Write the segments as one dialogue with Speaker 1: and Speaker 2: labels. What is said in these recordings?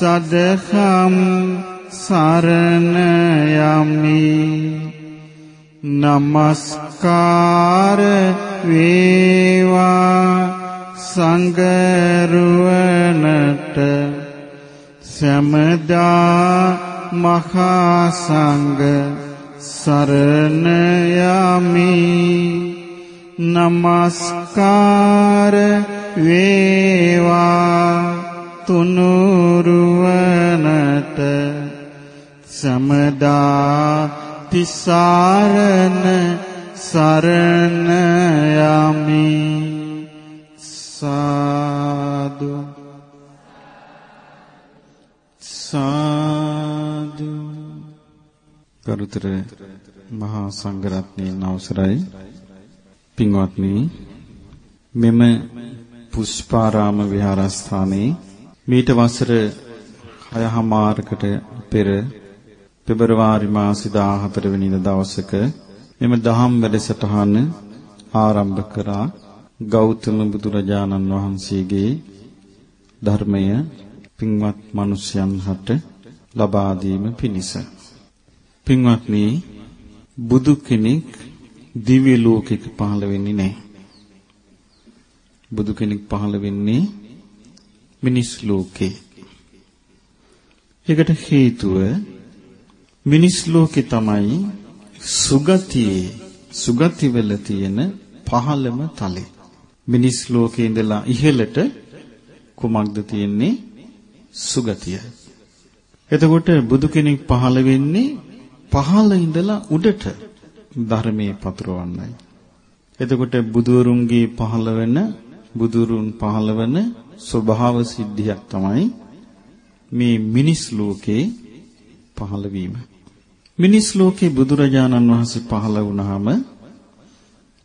Speaker 1: සදහම් සරණ යමි නමස්කාර වේවා සංගරුවනට. සමදා මහා සංඝ සරණ යමි නමස්කාර වේවා තුනුරුවනට සමදා තිසරණ සරණ යමි. සාදු. සාදු.
Speaker 2: ගරුතර මහා සංඝරත්නයන් අවසරයි. පින්වත්නි මෙම පුෂ්පාරාම විහාරස්ථානයේ මීට වසර 6හමාරකට පෙර පෙබරවාරි මාසෙ 14 වෙනිදා දවසක මෙම දහම් වැඩසටහන ආරම්භ කරා ගෞතම බුදුරජාණන් වහන්සේගේ ධර්මය පින්වත් මිනිසයන් හට ලබා දීම පිණිස. පින්වත්නි බුදු කෙනෙක් දිව්‍ය ලෝකෙක පහළ වෙන්නේ නැහැ. බුදු කෙනෙක් පහළ වෙන්නේ මිනිස් ලෝකේ. ඒකට හේතුව මිනිස් ලෝකේ තමයි සුගතියේ සුගතිවල තියෙන පහළම තලෙ. මිනිස් ලෝකේ ඉඳලා ඉහළට කුමක්ද තියෙන්නේ? සුගතිය. එතකොට බුදු කෙනෙක් පහළ වෙන්නේ පහළ ඉඳලා උඩට ධර්මයේ පතුරවන්නයි. එතකොට බුදුරුන්ගේ පහළ වෙන බුදුරුන් පහළ වෙන ස්වභාව සිද්ධියක් තමයි මේ මිනිස් ලෝකේ පහළ වීම. මිනිස් ලෝකේ බුදුරජාණන් වහන්සේ පහළ වුණාම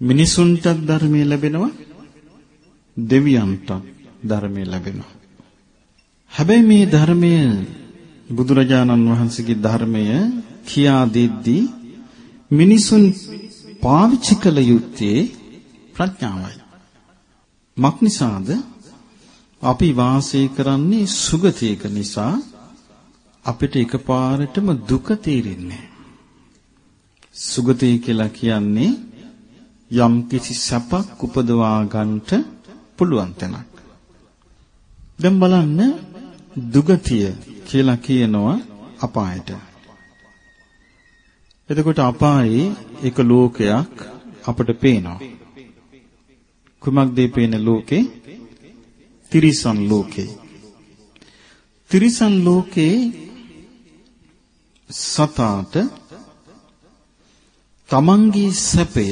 Speaker 2: මිනිසුන්ට ධර්මයේ ලැබෙනවා දෙවියන්ට ධර්මයේ ලැබෙනවා. හැබැයි මේ ධර්මය බුදුරජාණන් වහන්සේගේ ධර්මය කියා දෙද්දී මිනිසුන් පාවිච්චි කළ යුත්තේ ප්‍රඥාවයි. මක්නිසාද අපි වාසය කරන්නේ සුගතියක නිසා අපිට එකපාරටම දුක තේරෙන්නේ සුගතිය කියලා කියන්නේ යම් කිසි සැපක් උපදවා ගන්නට පුළුවන් තැනක්. දැන් බලන්න දුගතිය කියලා කියනවා අපායට. එතකොට අපායේ එක ලෝකයක් අපට පේනවා. කුමක්ද පේන ලෝකේ? තිරිසන් ලෝකේ. තිරිසන් ලෝකේ සතාට තමන්ගේ සැපය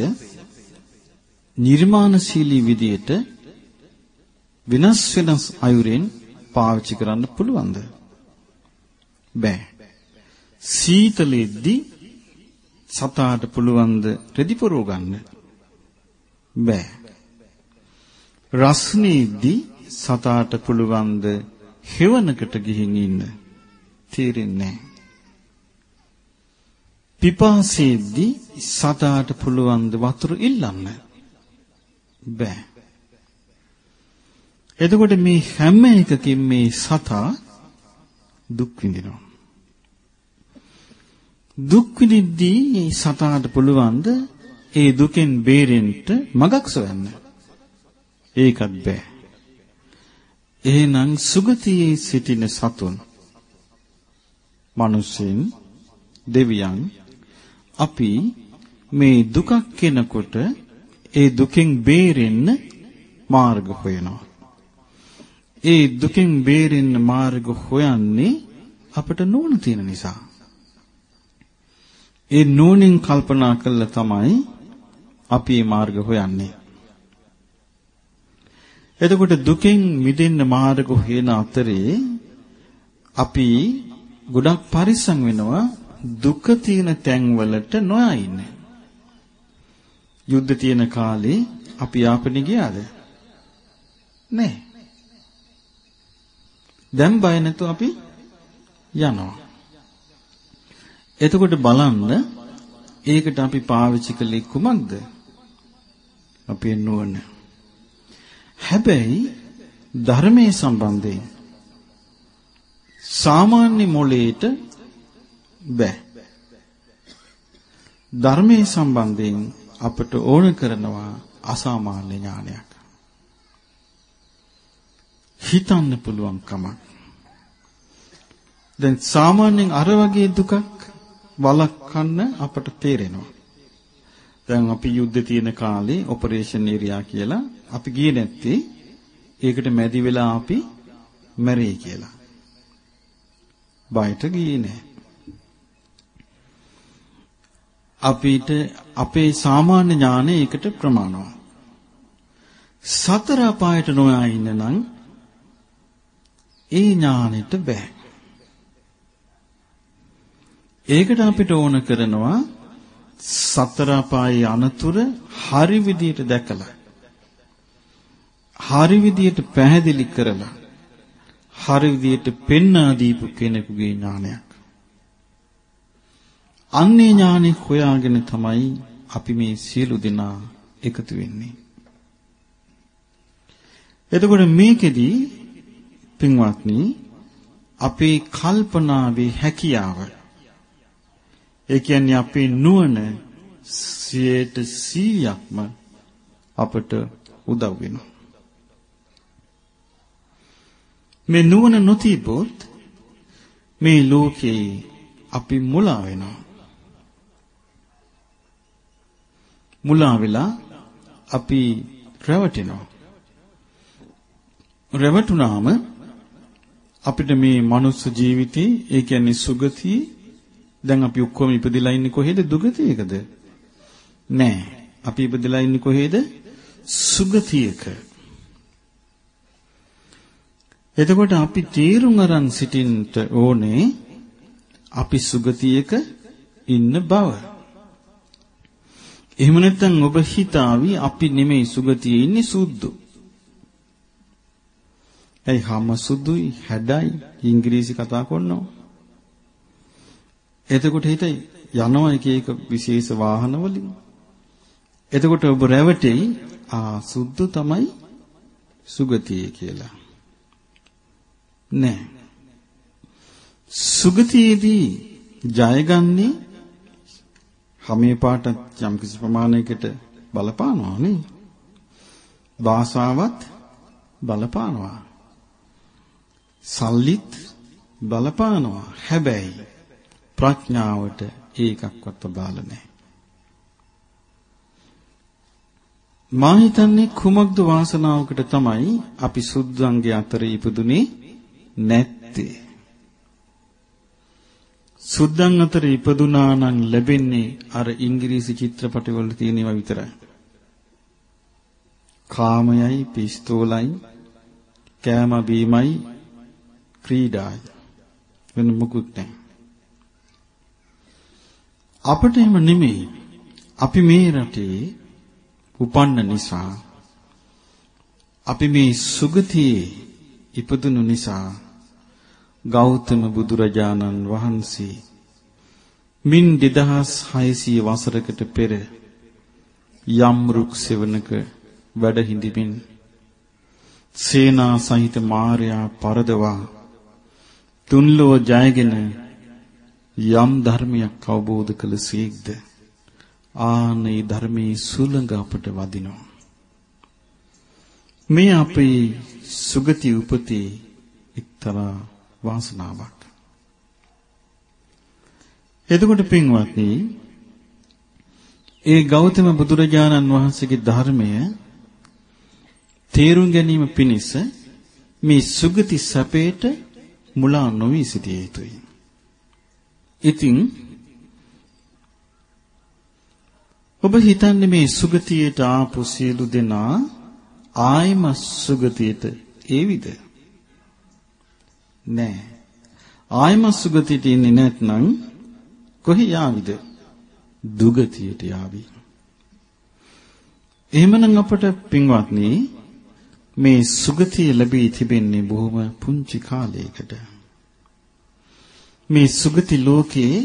Speaker 2: නිර්මාණශීලී විදියට විනාශ වෙනස් අයුරෙන් පාවිච්චි කරන්න පුළුවන්ද? බෑ. සීතලෙද්දි සතාට පුළුවන්ද රෙදි පුරව ගන්න? බෑ. රස්නේද්දි සතාට පුළුවන්ද හෙවණකට ගිහින් ඉන්න? තේරෙන්නේ නැහැ. පිපාසෙද්දි සතාට පුළුවන්ද වතුර ඉල්ලන්න? බෑ. එතකොට මේ හැම එකකින් මේ සතා දුක් විඳිනවා. දුක් විඳිද්දී සතාට පුළුවන්ද ඒ දුකෙන් බේරෙන්න මගක් සොයන්න? ඒකත් බෑ. එහෙනම් සුගතියේ සිටින සතුන් මිනිසෙන් දෙවියන් අපි මේ දුකක් කෙනකොට ඒ දුකෙන් බේරෙන්න මාර්ග හොයනවා. ඒ දුකෙන් බේරෙන්න මාර්ග හොයන්නේ අපිට නුවණ තියෙන නිසා. ඒ නුවණින් කල්පනා කළා තමයි අපි මේ මාර්ග හොයන්නේ. එතකොට දුකෙන් මිදෙන්න මාර්ග හොයන අතරේ අපි ගොඩක් පරිස්සම් වෙනවා දුක තියෙන තැන්වලට නොයා ඉන්න. යුද්ධ තියෙන කාලේ අපි යාපනය ගියාද? නැහැ. දැන් බය නැතුව අපි යනවා. එතකොට බලන්න ඒකට අපි පාවිච්චි කළේ කුමක්ද? අපේ නුවණ. හැබැයි ධර්මයේ සම්බන්ධයෙන් සාමාන්‍ය මොලේට බෑ. ධර්මයේ සම්බන්ධයෙන් අපට ඕන කරනවා අසාමාන්‍ය ඥානයක්. හිතන්න පුළුවන් කමක්. දැන් සාමාන්‍යයෙන් අර වගේ දුකක් වළක්වන්න අපට තේරෙනවා. දැන් අපි යුද්ධ තියෙන කාලේ ඔපරේෂන් ඒරියා කියලා අපි ගියේ නැත්තේ ඒකට මැදි වෙලා අපි මැරෙයි කියලා. බයට ගියේ නැහැ. අපිට අපේ සාමාන්‍ය ඥානය ඒකට ප්‍රමාණවත්. සතර අපායට නොයා ඉන්න නම් ඒ ඥානෙට බෑ. ඒකට අපිට ඕන කරනවා සතර අපායේ අනතුර හරි විදියට දැකලා හරි විදියට පැහැදිලි කරලා හරි විදියට පෙන්වා දීපු කෙනෙකුගේ ඥානයක්. අන්නේ ඥානෙ හොයාගෙන තමයි අපි මේ සියලු දෙනා එකතු වෙන්නේ. එතකොට මේකෙදි පින්වත්නි අපේ කල්පනාවේ හැකියාව ඒ කියන්නේ අපේ නුවණ 100%ක්ම අපට උදව් වෙනවා. මේ නුවණ නොතිබොත් මේ ලෝකේ අපි මුලා වෙනවා. මුලා වෙලා අපි රැවටෙනවා. රැවටුනාම අපිට මේ මනුස්ස ජීවිතේ ඒ කියන්නේ සුගතිය දැන් අපි ඔක්කොම ඉපදිලා ඉන්නේ කොහෙද දුගතියකද? නෑ. අපි ඉපදිලා ඉන්නේ කොහෙද? සුගතියක. එතකොට අපි තීරුම් අරන් සිටින්න ඕනේ අපි සුගතියක ඉන්න බව. එහෙම නැත්නම් ඔබ හිතාවි අපි නෙමෙයි සුගතියේ ඉන්නේ සුද්ධු. ඇයි හැම සුදුයි හැඩයි ඉංග්‍රීසි කතා කරනවා. එතකොට හිත යනවා එක එක විශේෂ වාහන වලින්. එතකොට ඔබ රැවටෙයි ආ සුද්ධ තමයි සුගතිය කියලා. නෑ. සුගතියේදී ජයගන්නේ හැමේ පාටත් යම් කිසි ප්‍රමාණයකට බලපානවා නේ. භාෂාවත් බලපානවා. සල්ලිත් බලපානවා. හැබැයි ප්‍රඥාවට ඒකක්වත් අදාළ නැහැ. මා හිතන්නේ කුමක්ද වාසනාවකට තමයි අපි සුද්ධංගේ අතර ඉපදුනේ නැත්තේ. සුද්ධං අතර ඉපදුනා නම් ලැබෙන්නේ අර ඉංග්‍රීසි චිත්‍රපටවල තියෙනවා විතරයි. කාමයයි පිස්තෝලයි කෑම බීමයි ක්‍රීඩායි වෙන මොකුත් නැහැ. අපිට එහෙම නෙමෙයි. අපි මේ රටේ උපන්න නිසා අපි මේ සුගතියේ ඉපදුණු නිසා ගෞතම බුදුරජාණන් වහන්සේ මින් 2600 වසරකට පෙර යම් රුක් සෙවණක වැඩ හිඳිමින් සේනා සහිත මාර්යා පරදවා තුන්ලෝ ජයගෙන යම් ධර්මයක් අවබෝධ කළ සීක්ද? ආනේ ධර්මයේ සුළඟ අපට වදිනවා. මේ අපේ සුගති උපතේ එක්තරා වාසනාවක්. එතකොට පින්වත්නි ඒ ගෞතම බුදුරජාණන් වහන්සේගේ ධර්මය තේරුම් ගැනීම පිණිස මේ සුගති සැපේට මුලා නොවී සිටිය යුතුයි. ඉතින් ඔබ හිතන්නේ මේ සුගතියට ආපු සියලු දෙනා ආයම සුගතියට ඒවිද? නෑ. ආයම සුගතියට ඉන්නේ නැත්නම් කොහි යාවිද? දුගතියට යාවි. එහෙමනම් අපට පින්වත්නි මේ සුගතිය ලැබී තිබෙන්නේ බොහොම පුංචි කාලයකට. මේ සුගති ලෝකයේ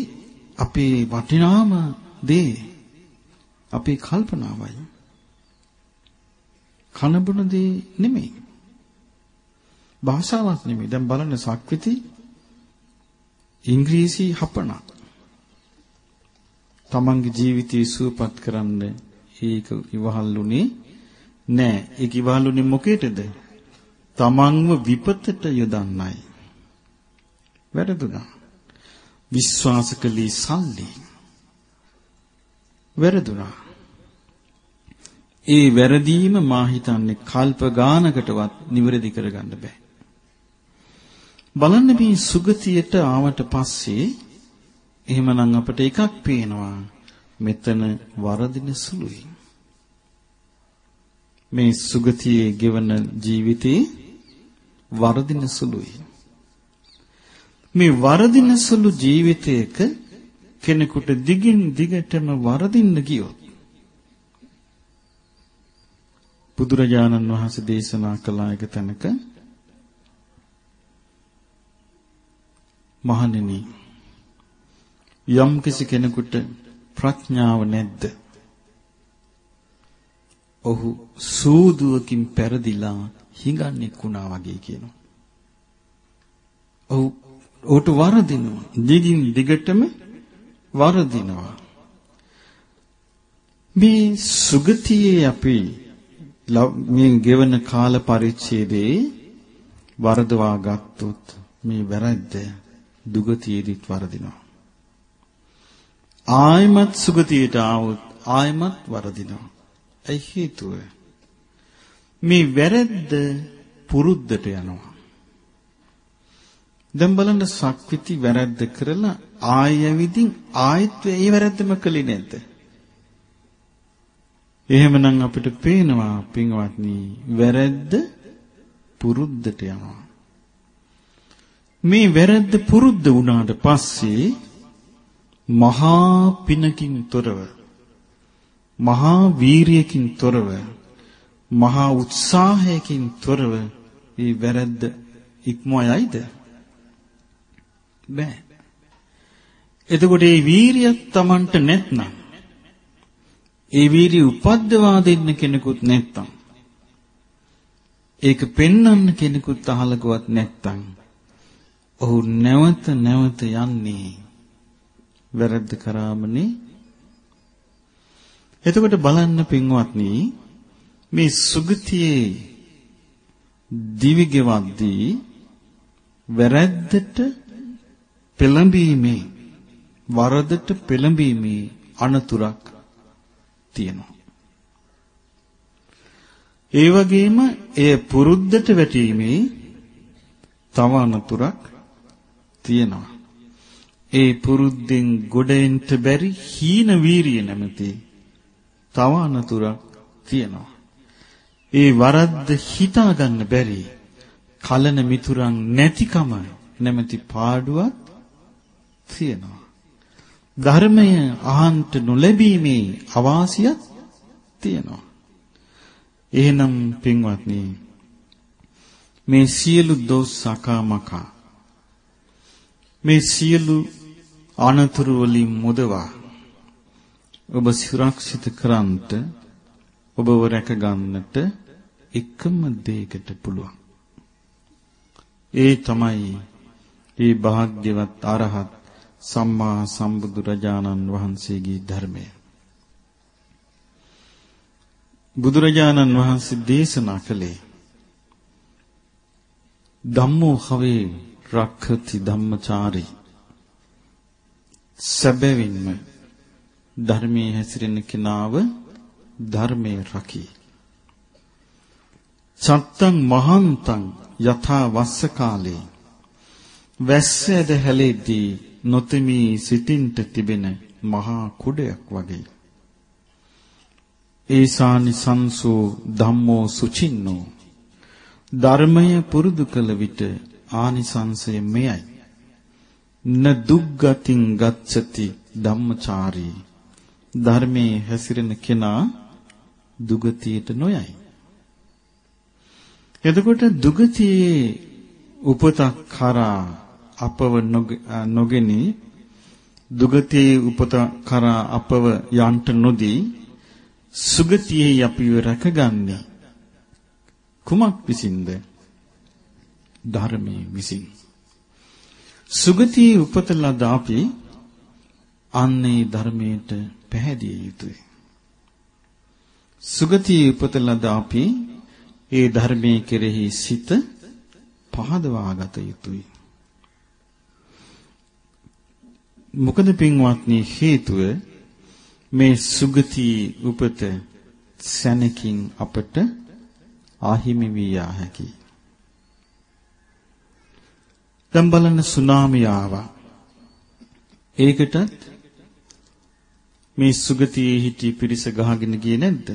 Speaker 2: අපේ වටිනාම දේ අපේ කල්පනාවයි. කනබුන දේ නෙමෙයි. භාෂාවක් නෙමෙයි. දැන් බලන්න සක්විති ඉංග්‍රීසි හපන. තමන්ගේ ජීවිතය සුවපත් කරන්න ඒක ඉවහල්ුනේ නෑ. ඒක ඉවහල්ුනේ මොකේද? තමන්ව විපතට යොදන්නයි. වැරදුනා. විශ්වාස කළේ සල්ලි. වැරදුනා. ඒ වැරදීම මා හිතන්නේ කල්ප ගානකටවත් නිවැරදි කරගන්න බෑ. බලන්න මේ සුගතියට ආවට පස්සේ එහෙමනම් අපිට එකක් පේනවා මෙතන වරදින සුළුයි. මේ සුගතියේ ගෙවන ජීවිතේ වරදින සුළුයි. මේ වරදින සුළු ජීවිතයක කෙනෙකුට දිගින් දිගටම වරදින්න ගියොත් බුදුරජාණන් වහන්සේ දේශනා කළ එක තැනක මහණෙනි යම් කිසි කෙනෙකුට ප්‍රඥාව නැද්ද? ඔහු සූදුවකින් පෙරදිලා හිඟන්නේ කුණා වගේ කියනවා. ඔහු ඔහුට වරදිනවා. දිගින් දිගටම වරදිනවා. මේ සුගතියේ අපි මේ ගෙවන කාල පරිච්ඡේදයේ වරදවා ගත්තොත් මේ වැරද්ද දුගතියෙදිත් වරදිනවා. ආයමත් සුගතියට ආවොත් ආයමත් වරදිනවා. ඒ හේතුව මේ වැරද්ද පුරුද්දට යනවා. දැන් බලන්න සක්විති වැරද්ද කරලා ආයෙවිදින් ආයෙත් ඒ වැරද්දම කළේ නැද්ද? එහෙමනම් අපිට පේනවා පින්වත්නි වැරද්ද පුරුද්දට යනවා. මේ වැරද්ද පුරුද්ද වුණාට පස්සේ මහා පිනකින් තොරව මහා වීරියකින් තොරව මහා උත්සාහයකින් තොරව මේ වැරද්ද ඉක්මවයිද බෑ. එතකොට මේ වීරියක් Tamanට නැත්නම් ඒ වීරිය උපද්දවා දෙන්න කෙනෙකුත් නැත්තම් ඒක පෙන්වන්න කෙනෙකුත් අහලකවත් නැත්තම් ඔහු නැවත නැවත යන්නේ වැරද්ද කරාමනේ. එතකොට බලන්න පින්වත්නි මේ සුගතියේ දිවිගෙවද්දී වැරද්දට පෙළඹීමේ වරදට පෙළඹීමේ අනතුරක් තියෙනවා. ඒ වගේම එය පුරුද්දට වැටීමේ තව අනතුරක් තියෙනවා. ඒ පුරුද්දෙන් ගොඩෙන්න බැරි හීන වීරිය නැමැති තව අනතුරක් තියෙනවා. ඒ වරද්ද හිතා ගන්න බැරි කලන මිතුරන් නැතිකම නැමැති පාඩුවක් තියෙනවා. ධර්මය අහන්ට නොලැබීමේ අවාසියක් තියෙනවා. එහෙනම් පින්වත්නි මේ සියලු දොස් සකාමකා මේ සියලු අනතුරු වලින් මුදවා ඔබ සුරක්ෂිත කරන්ට ඔබව රැක ගන්නට එකම දෙයකට පුළුවන්. ඒ තමයි මේ භාග්‍යවත් අරහත් සම්මා සම්බුදු රජාණන් වහන්සේගේ ධර්මය. බුදුරජාණන් වහන්සේ දේශනා කළේ ධම්මෝ හවේ රක්ඛති ධම්මචාරී සැබවින්ම ධර්මයේ හැසිරෙන කෙනාව ධර්මයේ රකී. සත්තං මහන්තං යථා වස්ස කාලේ වැස්සද හැලෙද්දී නොතෙමී සිටින්ට තිබෙන මහා කුඩයක් වගේ. ඒසානි සංසෝ ධම්මෝ සුචින්නෝ ධර්මය පුරුදු කළ විට ආනිසංසය මෙයයි. න දුක්ගතින් ගච්ඡති ධම්මචාරී ධර්මයේ හැසිරෙන කෙනා දුගතියට නොයයි. එතකොට දුගතියේ උපතක් කරා අපව නොගෙනි. දුගතියේ උපත කරා අපව යන්ට නොදී සුගතියේ අපිව රැකගන්නේ. කුමක් විසින්ද? ධර්මයේ විසින්. සුගතියේ උපත ලද අපි අන්නේ ධර්මයට පැහැදිය යුතුයි. සුගතියේ උපත ලද අපි ඒ ධර්මයේ කෙරෙහි සිත පහදවා ගත යුතුයි. මොකද පින්වත්නි හේතුව මේ සුගති උපත සැනකින් අපට ආහිමි විය හැකියි. දැන් බලන්න සුනාමි ආවා. ඒකටත් මේ සුගතියේ හිටි පිරිස ගහගෙන ගියේ නැද්ද?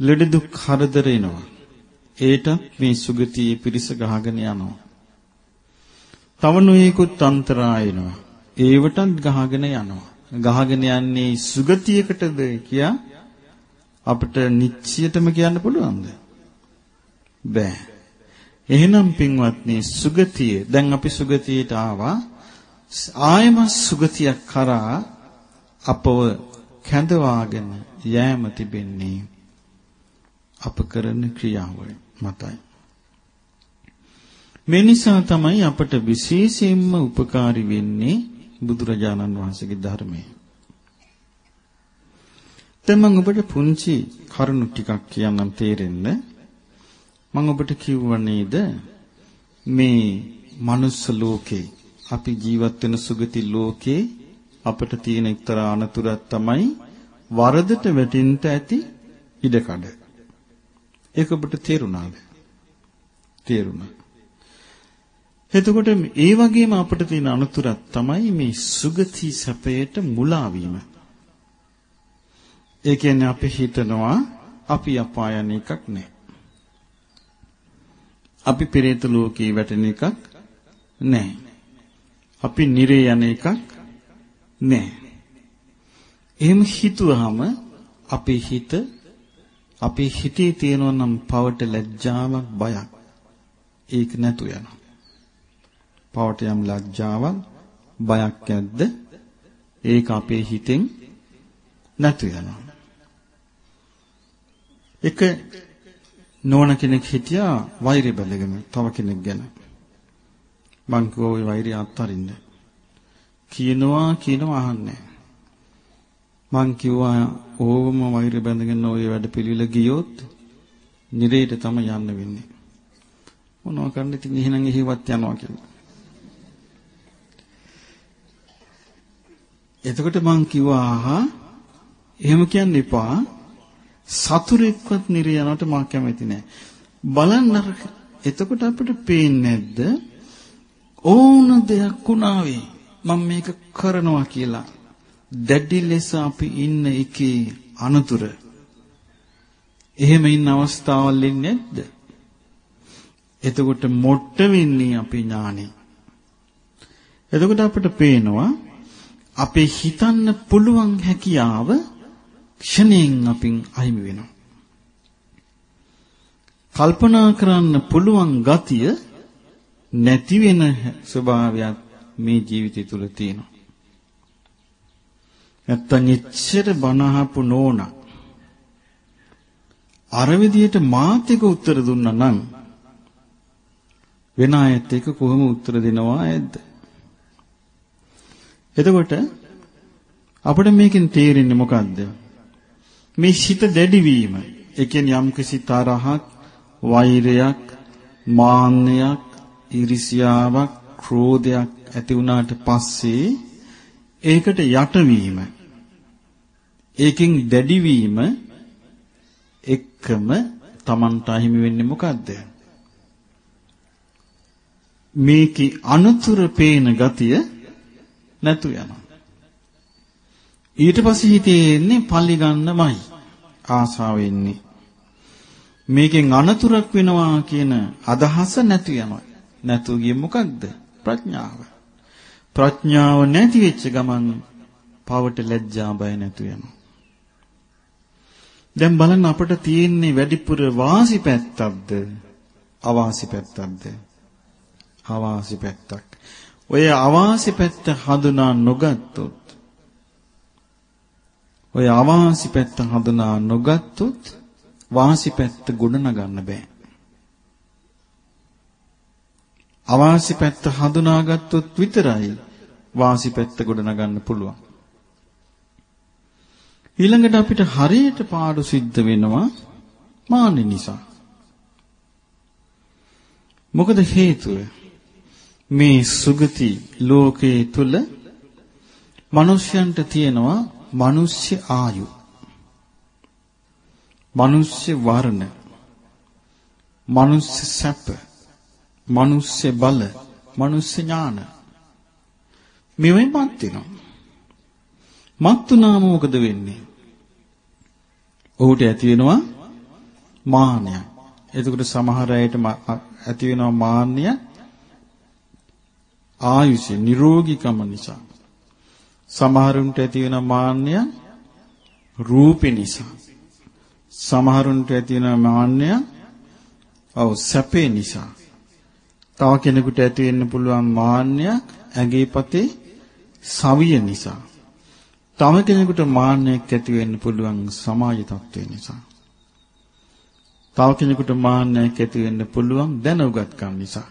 Speaker 2: ලෙඩ දුක් හරදර එනවා. ඒටත් මේ සුගතියේ පිරිස ගහගෙන යනවා. තව නොයෙකුත් අන්තරා එනවා. ඒවටත් ගහගෙන යනවා. ගහගෙන යන්නේ සුගතියකටද කියා අපිට නිශ්චයටම කියන්න පුළුවන්ද? බෑ. එහෙනම් පින්වත්නි සුගතිය දැන් අපි සුගතියට ආවා. ආයම සුගතියක් කරා අපව කැඳවාගෙන යෑම තිබෙන්නේ අප කරන ක්‍රියාවල මතයි. මේ නිසා තමයි අපට විශේෂයෙන්ම ಉಪකාරී වෙන්නේ බුදුරජාණන් වහන්සේගේ ධර්මය. දැන් මම ඔබට පුංචි කරුණු ටිකක් කියන්නම් තේරෙන්න. මම ඔබට කිව්වා නේද මේ මනුස්ස ලෝකේ අපි ජීවත් වෙන සුගති ලෝකේ අපට තියෙන එක්තරා අනතුරක් තමයි වරදට වැටෙන්න ඇති ඉඩකඩ. ඒක ඔබට තේරුණාද? තේරුණා. එතකොට ඒ වගේම අපිට තියෙන අනුතරක් තමයි මේ සුගති සැපයට මුලා වීම. ඒ කියන්නේ අපි හිතනවා අපි අපාය යන එකක් නෑ. අපි පෙරේත ලෝකේ වැටෙන එකක් නෑ. අපි නිරේ යන එකක් නෑ. එහෙම හිතුවාම අපේ හිත අපේ හිතේ තියෙනවා නම් පවට ලැජ්ජාවක් බයක් ඒක නැතු යනවා. පවට යම් ලැජ්ජාවක් බයක් ඇද්ද ඒක අපේ හිතෙන් නැතු වෙනවා එක නෝන කෙනෙක් හිටියා වෛරය බැලගෙන තව කෙනෙක් ගැන මං කිව්වා ওই වෛරය අත්හරින්න කියනවා කියනවා අහන්නේ මං කිව්වා ඕවම වෛරය බැඳගෙන ওই වැඩ පිළිවිල ගියොත් නිරේට තමයි යන්න වෙන්නේ මොනවා කරන්න ඉතින් එහෙනම් එහෙවත් යනවා කියලා එතකොට මං කිව්වා ආහා එහෙම කියන්න එපා. සතුරෙක්වත් නිර්යනට මා කැමති නෑ. බලන්න එතකොට අපිට පේන්නේ නැද්ද? ඕන දෙයක් වුණාවේ මම මේක කරනවා කියලා. දැඩි ලෙස අපි ඉන්න එකේ අනතුර. එහෙම ඉන්න අවස්ථාවල් ඉන්නේ නැද්ද? එතකොට මොට්ට වෙන්නේ අපේ ඥානෙ. එතකොට අපිට පේනවා අපේ හිතන්න පුළුවන් හැකියාව ක්ෂණයෙන් අපින් අහිමි වෙනවා. කල්පනා කරන්න පුළුවන් ගතිය නැති වෙන ස්වභාවයක් මේ ජීවිතය තුළ තියෙනවා. නැත්තම් එච්චර බනහපු නෝන අර විදියට මාත් එක උත්තර දුන්නා නම් වෙන අයත් එක කොහොම උත්තර දෙනවා ඇද්ද? එතකොට අපිට මේකෙන් තේරෙන්නේ මොකද්ද? මේ සිත දැඩිවීම. ඒ කියන්නේ යම්කිසි තරහක්, වෛරයක්, මාන්නයක්, iriසියාවක්, ක්‍රෝධයක් ඇති වුණාට පස්සේ ඒකට යටවීම. ඒකෙන් දැඩිවීම එක්කම Tamanට අහිමි වෙන්නේ මොකද්ද? මේකේ අනුතුර පේන ගතිය නැතු යනවා. ඊට පස්සේ හිතේ එන්නේ පල්ලි ගන්නමයි ආසාව එන්නේ. මේකෙන් අනතුරක් වෙනවා කියන අදහස නැතු යනවා. නැතු ගියේ මොකක්ද? ප්‍රඥාව. ප්‍රඥාව නැති වෙච්ච ගමන් පවට ලැජ්ජා බය නැතු වෙනවා. දැන් බලන්න අපිට තියෙන්නේ වැඩිපුර වාසි පැත්තක්ද අවාසි පැත්තක්ද? අවාසි පැත්තක්. ඔය අවාසි පැත්ත හඳුනා නොගත්තොත් ඔය අවාසි පැත්ත හඳුනා නොගත්තොත් වාසි පැත්ත ගොඩනගන්න බෑ. අවාසි පැත්ත හඳුනාගත්තොත් විතරයි වාසි පැත්ත ගොඩනගන්න පුළුවන්. ඊළඟට අපිට හරියට පාඩු සිද්ධ වෙනවා මාන්න නිසා. මොකද හේතුව? මේ සුගති ලෝකයේ තුල මිනිස්යන්ට තියෙනවා මිනිස්්‍ය ආයු. මිනිස්්‍ය වර්ණ. මිනිස්්‍ය සැප. මිනිස්්‍ය බල. මිනිස්්‍ය ඥාන. මෙවෙන් මත් වෙනවා. මත් වුණාම මොකද වෙන්නේ? ඔහුට ඇති වෙනවා මාන්නය. එතකොට සමහර අයට ඇති වෙනවා මාන්නය ආයුෂ නිරෝගීකම නිසා. සමහරුන්ට ඇති වෙන මාන්නය රූපේ නිසා. සමහරුන්ට ඇති වෙන මාන්නය ඔව් සැපේ නිසා. තව කෙනෙකුට ඇති වෙන්න පුළුවන් මාන්නයක් ඇඟේ පතේ සවිය නිසා. තව කෙනෙකුට මාන්නයක් ඇති වෙන්න පුළුවන් සමාජ තත්ත්වය නිසා. තව කෙනෙකුට මාන්නයක් ඇති වෙන්න පුළුවන් දැනුගත්කම් නිසා.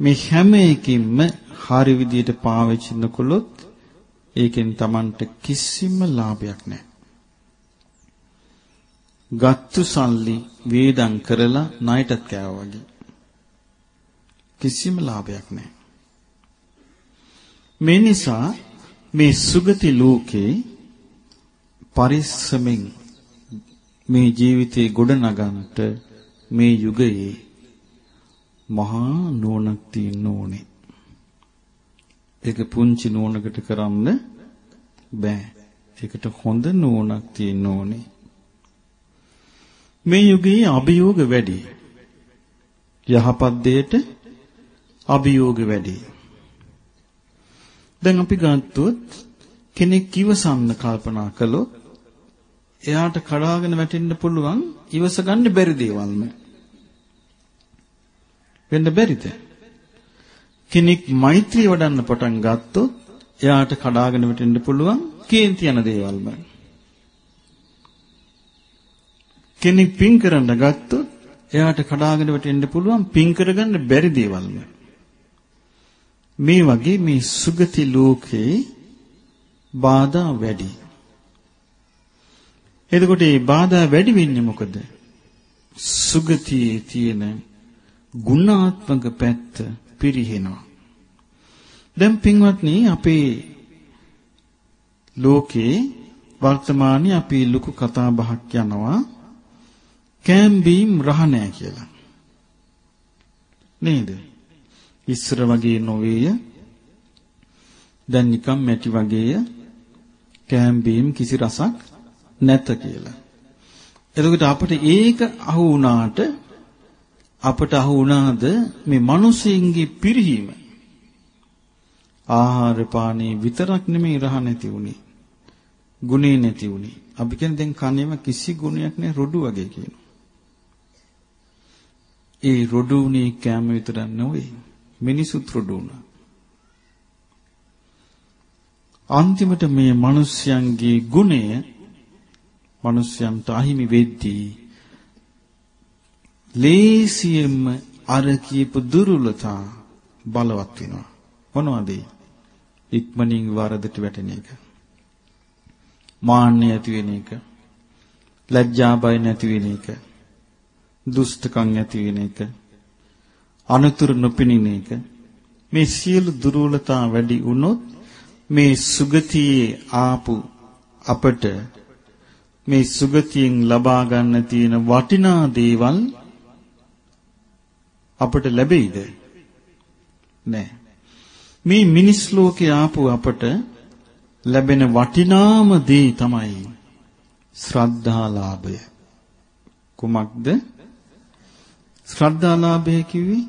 Speaker 2: මේ හැම එකකින්ම හරි විදියට පාවිච්චි නොකළොත් ඒකෙන් Tamanට කිසිම ලාභයක් නැහැ. ගත්තු සල්ලි වේදම් කරලා ණයටත් කෑවා වගේ. කිසිම ලාභයක් නැහැ. මේ නිසා මේ සුගති ලෝකේ පරිස්සමෙන් මේ ජීවිතේ ගොඩනගන්නට මේ යුගයේ මහා නුවණක් තියෙන්න ඕනේ. ඒක පුංචි නුවණකට කරන්න බෑ. ඒකට හොඳ නුවණක් තියෙන්න ඕනේ. මේ යුගයේ අභියෝග වැඩි. යහපත් දෙයට අභියෝග වැඩි. දැන් අපි ගත්තොත් කෙනෙක් ඉවසන්න කල්පනා කළොත් එයාට කඩාගෙන වැටෙන්න පුළුවන් ඉවස ගන්න බැරි දේවල්ම. වෙන්න බැරිද? කෙනෙක් මෛත්‍රිය වඩන්න පටන් ගත්තොත් එයාට කඩාගෙන වැටෙන්න පුළුවන් කේන්ති යන දේවල්ම. කෙනෙක් පින් කරන්න ගත්තොත් එයාට කඩාගෙන වැටෙන්න පුළුවන් පින් කරගන්න බැරි දේවල්ම. මේ වගේ මේ සුගති ලෝකේ බාධා වැඩි. එතකොට මේ බාධා වැඩි වෙන්නේ මොකද? සුගතියේ තියෙන ගුණාත්මක පැත්ත පිරිහෙනවා. දැන් පින්වත්නි අපේ ලෝකේ වර්තමානයේ අපි ලොකු කතා බහක් යනවා කැම්බීම් රහණෑ කියලා. නේද? ඉස්සර වගේ නොවේය. දැන් නිකම් මැටි වගේය. කැම්බීම් කිසි රසක් නැත කියලා. එතකොට අපිට ඒක අහු වුණාට අපට අහු වුණාද මේ මිනිසෙන්ගේ පිරිහීම? ආහාර පානේ විතරක් නෙමෙයි රහ නැති උනේ ගුණේ නැති උනේ අපි කියන්නේ දැන් කන්නේම කිසි ගුණයක් නැහැ රොඩු වගේ කියනවා. ඒ රොඩු උනේ කැම විතරක් නෙවෙයි මිනිසුත් රොඩු උනා අන්තිමට මේ මිනිස්යන්ගේ ගුණය මිනිස්යන්ට අහිමි වෙද්දී ලේසියෙන්ම අර කියපු දුර්වලතා බලවත් වෙනවා. මොනවද? ඉක්මනින් වරදට වැටෙන එක. මාන්නය ඇති වෙන එක. ලැජ්ජා බය නැති වෙන එක. දුෂ්ටකම් ඇති වෙන එක. අනුතුරු නොපෙනෙන එක. මේ සියලු දුර්වලතා වැඩි වුණොත් මේ සුගතියේ ආපු අපට මේ සුගතියෙන් ලබා ගන්න තියෙන වටිනා දේවල් අපට ලැබෙයිද? නෑ. මේ මිනිස් ලෝකේ ආපු අපට ලැබෙන වටිනාම දේ තමයි ශ්‍රද්ධාලාභය. කුමක්ද? ශ්‍රද්ධාලාභය කිව්වේ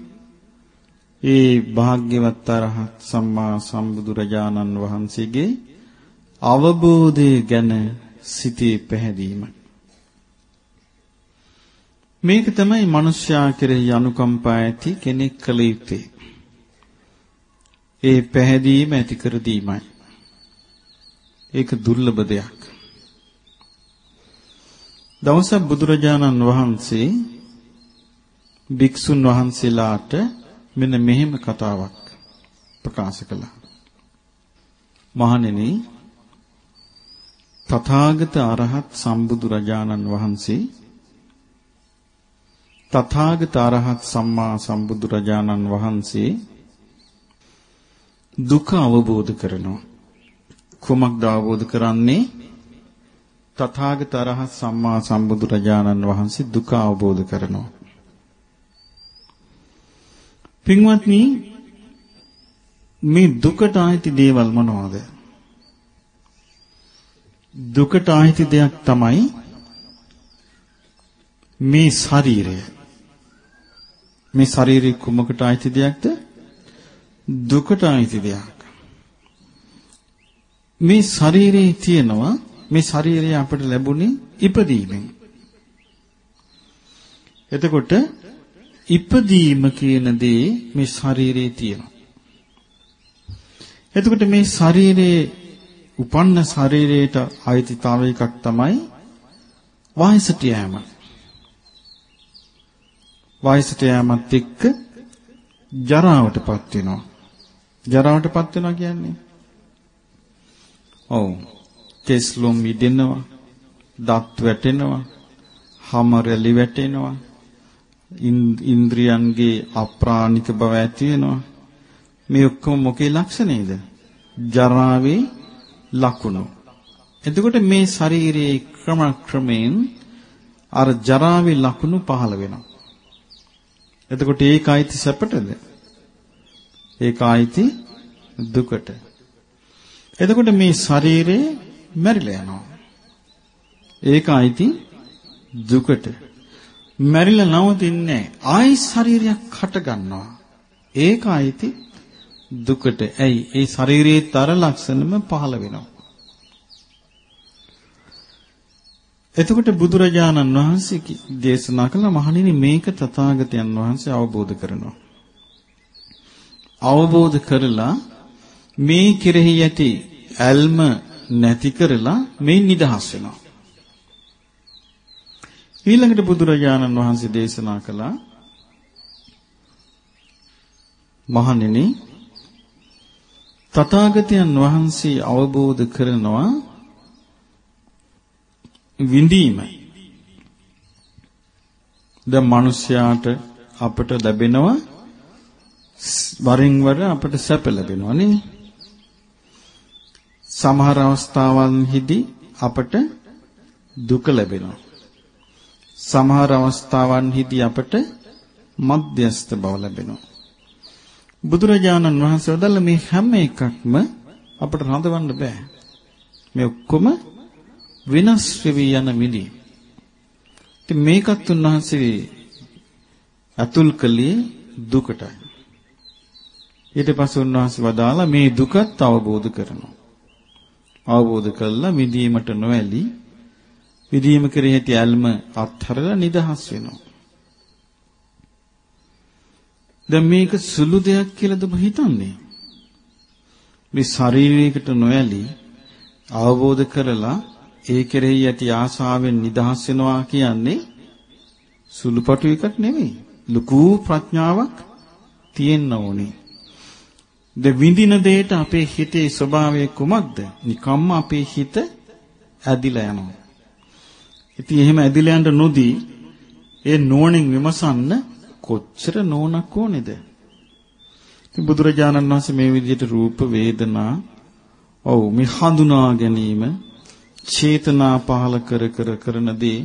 Speaker 2: ඒ භාග්‍යවත් අරහත් සම්මා සම්බුදුරජාණන් වහන්සේගේ අවබෝධය ගැන සිතේ පැහැදීම. මේක තමයි මිනිස්යා කෙරෙහි අනුකම්පා ඇති කෙනෙක් කළ යුත්තේ. ඒ පැහැදීම ඇති කර දීමයි. ඒක දුර්ලභ දෙයක්. දවසක් බුදුරජාණන් වහන්සේ භික්ෂුන් වහන්සේලාට මෙන්න මෙහෙම කතාවක් ප්‍රකාශ කළා. මහණෙනි තථාගත අරහත් සම්බුදු රජාණන් වහන්සේ තථාගත අරහත් සම්මා සම්බුදු රජාණන් වහන්සේ දුක අවබෝධ කරනවා. කුමක්ද අවබෝධ කරන්නේ? තථාගත අරහත් සම්මා සම්බුදු රජාණන් වහන්සේ දුක අවබෝධ කරනවා. පින්වත්නි මේ දුකට ආйти දේවල් මොනවාද? දුකට ආйти දෙයක් තමයි මේ ශරීරය. මේ ශාරීරික කුමකට අයිති දෙයක්ද? දුකට අයිති දෙයක්. මේ ශරීරයේ තියෙනවා මේ ශරීරය අපට ලැබුණේ ඉපදීමෙන්. එතකොට ඉපදීම කියන දේ මේ ශරීරයේ තියෙනවා. එතකොට මේ ශරීරයේ උපන්න ශරීරයට අයිතිතාවය එකක් තමයි වයසට යෑම. වයසට යෑමත් එක්ක ජරාවටපත් වෙනවා. ජරාවටපත් වෙනවා කියන්නේ ඔව් කෙස්ලොම් ඉදෙනවා, දත් වැටෙනවා, හම රැලි වැටෙනවා, ඉන්ද්‍රියන්ගේ අප්‍රාණික බව ඇති වෙනවා. මේ ඔක්කොම මොකේ ලක්ෂණේද? ජරාවේ ලකුණු. එතකොට මේ ශරීරයේ ක්‍රම ක්‍රමෙන් අර ජරාවේ ලකුණු පහළ වෙනවා. එතකොට ඒකයිති සැපටද? ඒකයිති දුකට. එතකොට මේ ශරීරේ මැරිලා යනවා. ඒකයිති දුකට. මැරිලා නවතින්නේ ආයි ශරීරයක් හට ගන්නවා. ඒකයිති දුකට. ඇයි? ඒ ශරීරයේ තර ලක්ෂණම පහළ වෙනවා. එතකොට බුදුරජාණන් වහන්සේ දේශනා කළ මහණෙනි මේක තථාගතයන් වහන්සේ අවබෝධ කරනවා. අවබෝධ කරලා මේ කෙරෙහි ඇති ඇල්ම නැති කරලා මේ නිදහස් වෙනවා. ඊළඟට බුදුරජාණන් වහන්සේ දේශනා කළා මහණෙනි තථාගතයන් වහන්සේ අවබෝධ කරනවා විඳීමයි. දැන් මිනිස්යාට අපට ලැබෙනවා වරින් වර අපට සැප ලැබෙනවා නේ. සමහර අවස්ථාවන්හිදී අපට දුක ලැබෙනවා. සමහර අවස්ථාවන්හිදී අපට මධ්‍යස්ත බව ලැබෙනවා. බුදුරජාණන් වහන්සේ වදාළ මේ හැම එකක්ම අපට රඳවන්න බෑ. මේ ඔක්කොම වෙනස් වෙවි යන මිදි. ඉතින් මේකත් උන්වහන්සේ අතුල් කළේ දුකටයි. ඊට පස්සේ උන්වහන්සේ වදාලා මේ දුකත් අවබෝධ කරනවා. අවබෝධ කළා මිදීමට නොඇලී විදීම කෙරෙහි ඇති ඇල්ම අත්හැරලා නිදහස් වෙනවා. දැන් මේක සුළු දෙයක් කියලාද ඔබ හිතන්නේ? මේ ශරීරයකට නොඇලී අවබෝධ කරලා ඒ කෙරෙහි ඇති ආශාවෙන් නිදහස් වෙනවා කියන්නේ සුළුපටු එකක් නෙමෙයි. ලুকু ප්‍රඥාවක් තියෙන්න ඕනේ. ද විඳින දෙයට අපේ හිතේ ස්වභාවය කුමක්ද? නිකම්ම අපේ හිත ඇදිලා යනවා. ඉතින් එහෙම ඇදිලා යන්න නොදී ඒ නෝණින් විමසන්න කොච්චර නෝනක් ඕනේද? ඉතින් බුදුරජාණන් වහන්සේ මේ විදිහට රූප වේදනා ඔව් මේ හඳුනා ගැනීම චේතනා පහල කර කර කරන දේ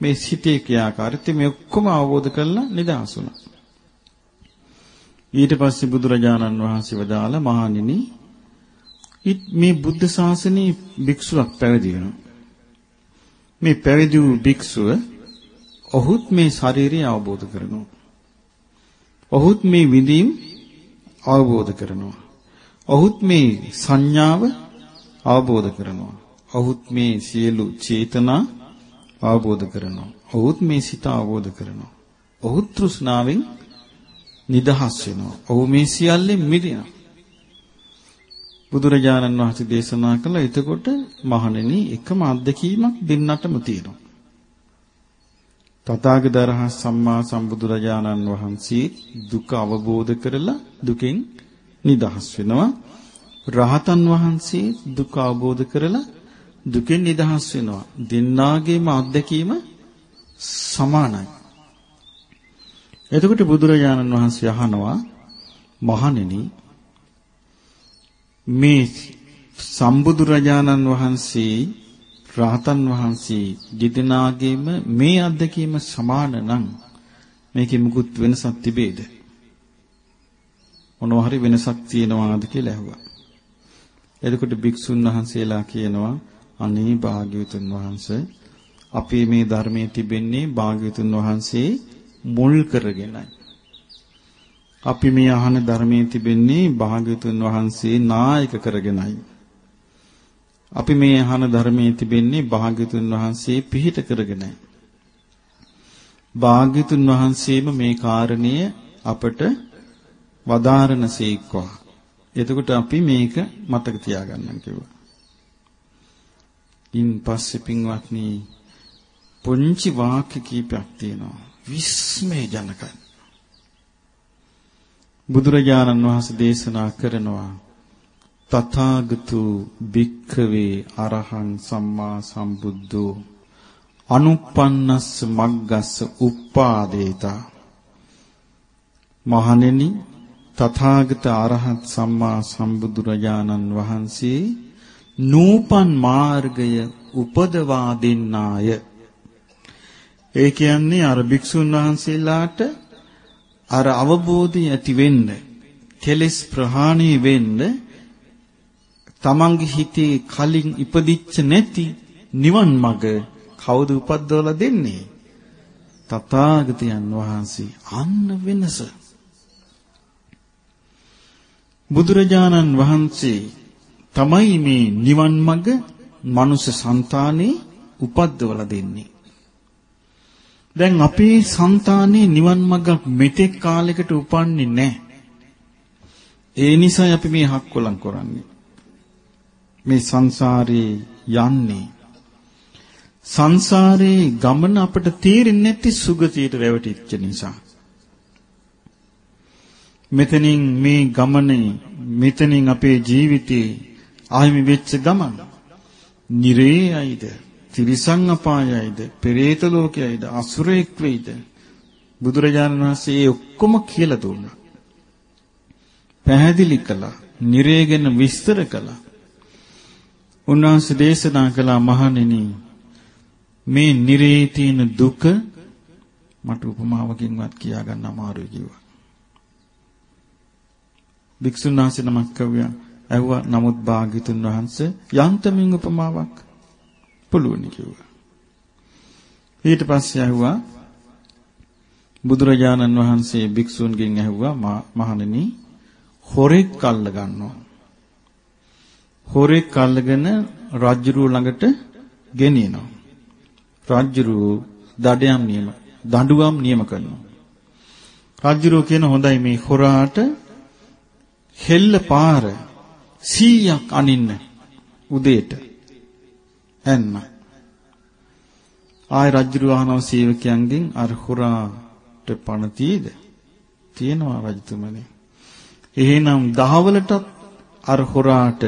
Speaker 2: මේ සිතේ ක්‍රියාකාරීත්වය මේ ඔක්කොම අවබෝධ කරලා නිදහස් වුණා. ඊට පස්සේ බුදුරජාණන් වහන්සේ වදාළ මහණෙනි මේ බුද්ධ ශාසනයේ භික්ෂුවක් පැවිදි වෙනවා. මේ පැවිදි වූ භික්ෂුව ඔහුත් මේ ශාරීරිය අවබෝධ කරනවා. ඔහුත් මේ විඳීම් අවබෝධ කරනවා. ඔහුත් මේ සංඥාව අවබෝධ කරනවා. ඔහුත් මේ සියලු චේතනා අවබෝධ කරනවා. ඔහුත් මේ සිත අවබෝධ කරනවා. ඔහු තෘෂ්ණාවෙන් නිදහස් වෙනවා. ඔහු මේ සියල්ලෙන් මිදෙනවා. බුදුරජාණන් වහන්සේ දේශනා කළ එතකොට මහණෙනි එකම අත්දැකීමක් දෙන්නටම තියෙනවා. තථාගතයන් සම්මා සම්බුදුරජාණන් වහන්සේ දුක අවබෝධ කරලා දුකෙන් නිදහස් වෙනවා. රහතන් වහන්සේ දුක අවබෝධ කරලා දුකෙන් නිදහස් වෙනවා. දෙන්නාගේම අත්දැකීම සමානයි. එතකොට බුදුරජාණන් වහන්සේ අහනවා මහණෙනි මේ සම්බුදුරජාණන් වහන්සේ රහතන් වහන්සේ දෙදෙනාගේම මේ අත්දැකීම සමාන නම් මේකේ මුකුත් වෙනසක් තිබේද? මොනවා හරි වෙනසක් තියෙනවාද කියලා ඇහුවා. එතකොට භික්ෂුන් වහන්සේලා කියනවා අනේ භාග්‍යවතුන් වහන්සේ අපේ මේ ධර්මයේ තිබෙන්නේ භාග්‍යවතුන් වහන්සේ මුල් කරගෙනයි. අපි මේ අහන ධර්මයේ තිබෙන්නේ භාග්‍යවතුන් වහන්සේ නායක කරගෙනයි. අපි මේ අහන ධර්මයේ තිබෙන්නේ භාග්‍යතුන් වහන්සේ පිහිට කරගෙනයි. භාග්‍යතුන් වහන්සේම මේ කාරණය අපට වදාරනසේක්වා. එතකොට අපි මේක මතක තියාගන්න කිව්වා. ඉන් පස්සේ පින්වත්නි පුංචි වාක්‍ය කීපයක් තියෙනවා. විස්මය ජනකයි. බුදුරජාණන් වහන්සේ දේශනා කරනවා තථාගතු භික්ඛවේ අරහං සම්මා සම්බුද්ධෝ අනුප්පන්නස්ස මග්ගස්ස උප්පාදේතා මහණෙනි තථාගත අරහත් සම්මා සම්බුදුරජාණන් වහන්සේ නූපන් මාර්ගය උපදවා දෙන්නාය ඒ කියන්නේ අර භික්ෂුන් වහන්සේලාට අර අවබෝධය ඇති වෙන්න කෙලෙස් ප්‍රහාණය වෙන්න තමන්ගේ හිතේ කලින් ඉපදිච්ච නැති නිවන් මඟ කවුද උපද්දවලා දෙන්නේ? තථාගතයන් වහන්සේ අන්න වෙනස. බුදුරජාණන් වහන්සේ තමයි මේ නිවන් මඟ මනුෂ సంతානේ උපද්දවලා දෙන්නේ. දැන් අපේ సంతානේ නිවන් මඟක් මෙතෙක් කාලයකට උපන්නේ නැහැ. ඒ නිසා අපි මේ හක්කොලම් කරන්නේ. මේ සංසාරේ යන්නේ. සංසාරේ ගමන අපට තේරෙන්නේ නැති සුගතියට රැවටිච්ච නිසා. මෙතනින් මේ ගමනේ මෙතනින් අපේ ජීවිතේ ආයිමි වෙච්ච ගමන. නිරේයයිද තිරිසං අපායයිද පෙරේත ලෝකයයිද අසුරෙක් වෙයිද? බුදුරජාණන් වහන්සේ ඒ ඔක්කොම කියලා දුන්නා. පැහැදිලි කළා නිරේගෙන විස්තර කළා. උන්වහන්සේ දේශනා කළා මහණෙනි මේ නිරේ තියෙන දුක මට උපමාවකින්වත් කියා ගන්න අමාරුයි කිව්වා. භික්ෂුන් වහන්සේ නමක් කව්වා ඇහුවා නමුත් භාග්‍යතුන් වහන්සේ යන්තමින් උපමාවක් පුළුවන් කිව්වා. ඊට පස්සේ ඇහුවා බුදුරජාණන් වහන්සේ භික්ෂුන්ගෙන් ඇහුවා මහණෙනි හොරෙක් අල්ල ගන්නවා. හොරෙක් අල්ලගෙන රජුරුව ළඟට ගෙනියනවා. රජුරුව දඩයම් නියම දඬුවම් නියම කරනවා. රජුරුව කියන හොඳයි මේ හොරාට හෙල්ල පාර 100ක් අනින්න උදේට එන්න. ආය රජුරුව අහනවා සේවකයන්ගෙන් අර හොරාට පණ තියේද? තියෙනවා රජතුමනි. එහෙනම් දහවලටත් අර හොරාට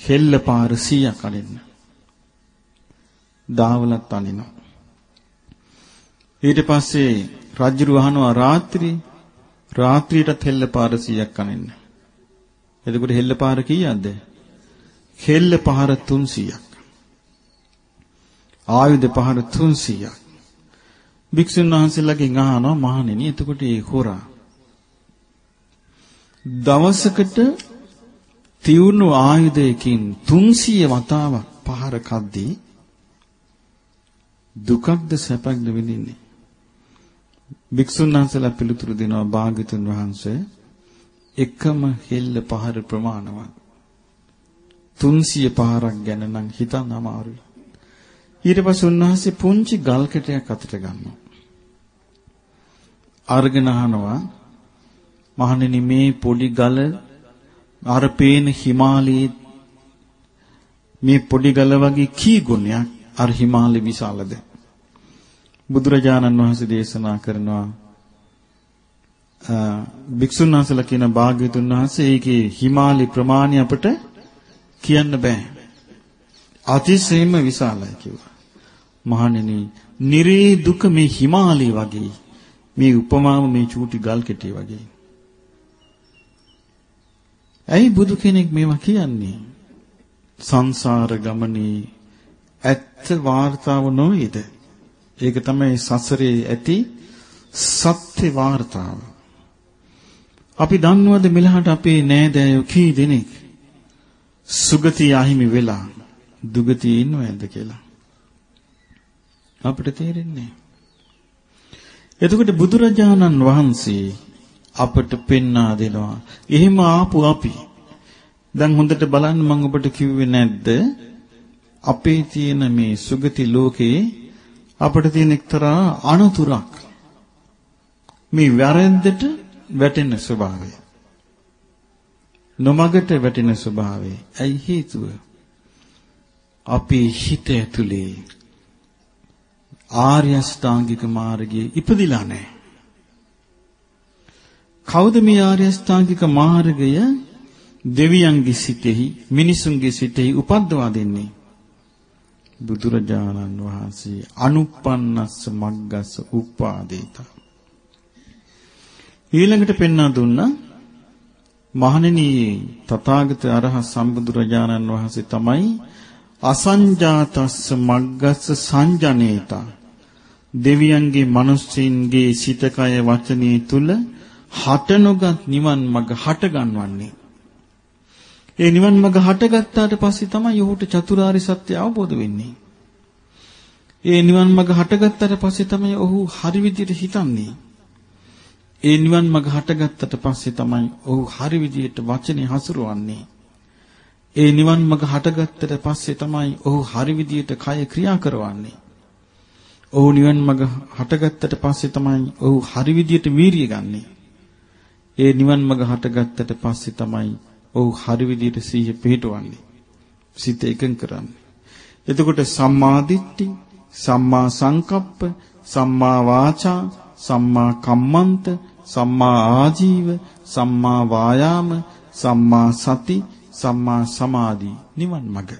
Speaker 2: හෙල්ල පාර 100ක් අනින්න. දාවලත් අනිනවා. ඊට පස්සේ රජුරු අහනවා රාත්‍රී රාත්‍රියටත් හෙල්ල පාර 100ක් අනින්න. එතකොට හෙල්ල පාර කීයක්ද? හෙල්ල පාර 300ක්. ආයුධ පාර 300ක්. භික්ෂුන් වහන්සේලාගෙන් අහනවා මහණෙනි එතකොට ඒ හොරා දවසකට තියුණු ආයුධයකින් 300 වතාවක් පහර කද්දී දුකක්ද සැපක්ද විඳින්නේ භික්ෂුන් වහන්සේලා පිළිතුරු දෙනවා භාග්‍යතුන් වහන්සේ එකම හෙල්ල පහර ප්‍රමාණවත් 300 පහරක් ගැන නම් හිතන්න අමාරුයි. ඊට පස්සේ උන්වහන්සේ පුංචි ගල් කැටයක් අතට ගන්නවා. අර්ගන අහනවා මහණෙනි මේ පොඩි ගල අර පේන හිමාලයේ මේ පොඩි ගල වගේ කී ගුණයක් අර හිමාලය විශාලද බුදුරජාණන් වහන්සේ දේශනා කරනවා භික්ෂුන් වහන්සේලා කියන භාග්‍යතුන් වහන්සේ ඒකේ හිමාලි ප්‍රමාණය අපට කියන්න බෑ. අතිශයින්ම විශාලයි කිව්වා. මහණෙනි, නිරේ දුක මේ හිමාලය වගේ. මේ උපමාව මේ චූටි ගල් කෙටේ වගේ. ඇයි බුදු කෙනෙක් මේවා කියන්නේ? සංසාර ගමනේ ඇත්ත වාර්තාව නොවේද? ඒක තමයි සසරේ ඇති සත්‍ය වාර්තාව. අපි දන්නවද මෙලහට අපේ නෑදෑයෝ කී දෙනෙක් සුගතිය අහිමි වෙලා දුගතියේ ඉන්නවද කියලා? අපිට තේරෙන්නේ එතකොට බුදුරජාණන් වහන්සේ අපට පෙන්වා දෙනවා. එහෙම ආපු අපි දැන් හොඳට බලන්න මම ඔබට කිව්වේ නැද්ද? අපේ තියෙන මේ සුගති ලෝකේ අපිට තියෙන එක්තරා අනතුරක්. මේ වැරැද්දට වැටෙන ස්වභාවය. නොමගට වැටෙන ස්වභාවය. ඇයි හේතුව? අපේ හිත ඇතුලේ ආර්ය අෂ්ටාංගික මාර්ගයේ ඉපදිලා නැහැ. කවුද මේ ආර්ය අෂ්ටාංගික මාර්ගය දෙවියන්ගේ සිතෙහි මිනිසුන්ගේ සිතෙහි උපද්දවා දෙන්නේ? බුදුරජාණන් වහන්සේ අනුප්පන්නස්ස මග්ගස්ස උපාදේත ඊළඟට පෙන්වා දුන්නා මහණෙනි තථාගත අරහත් සම්බුදුරජාණන් වහන්සේ තමයි අසංජාතස්ස මග්ගස්ස සංජනේතා දෙවියන්ගේ මිනිස්සුන්ගේ සිතකය වචනේ තුල හට නොගත් නිවන් මඟ හට ගන්වන්නේ ඒ නිවන් මඟ හටගත්තාට පස්සේ තමයි ඔහුට චතුරාර්ය සත්‍ය අවබෝධ වෙන්නේ. ඒ නිවන් මඟ හටගත්තාට පස්සේ තමයි ඔහු හරි විදියට හිතන්නේ. ඒ නිවන් මඟ හටගත්තට පස්සේ තමයි ඔහු හරි විදියට වචනේ හසුරවන්නේ. ඒ නිවන් මඟ හටගත්තට පස්සේ තමයි ඔහු හරි විදියට කය ක්‍රියා කරවන්නේ. ඔහු නිවන් මඟ හටගත්තට පස්සේ තමයි ඔහු හරි විදියට වීරිය ගන්නෙ. ඒ නිවන් මඟ හටගත්තට පස්සේ තමයි ඔහු හරි විදියට සිහිය පිහිටවන්නේ. සිත එකඟ කරන්නේ. එතකොට සම්මා දිට්ඨි, සම්මා සංකප්ප, සම්මා වාචා, සම්මා කම්මන්ත, සම්මා ආජීව, සම්මා වායාම, සම්මා සති, සම්මා සමාධි නිවන් මඟ.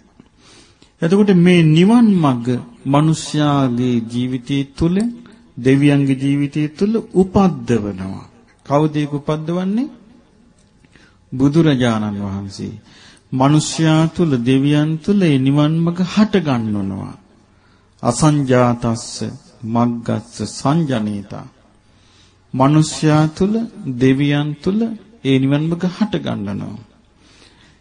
Speaker 2: එතකොට මේ නිවන් මඟ මිනිස්යාගේ ජීවිතය තුළ දෙවියන්ගේ ජීවිතය තුළ උපද්දවනවා. කවුද ඒක උපද්දවන්නේ? බුදුරජාණන් වහන්සේ මිනිස්යා තුල දෙවියන් තුල ඒ නිවන් මඟ හට ගන්නවනවා අසංජාතස්ස මග්ගස්ස සංජනේතා මිනිස්යා තුල දෙවියන් තුල ඒ නිවන් මඟ හට ගන්නනවා.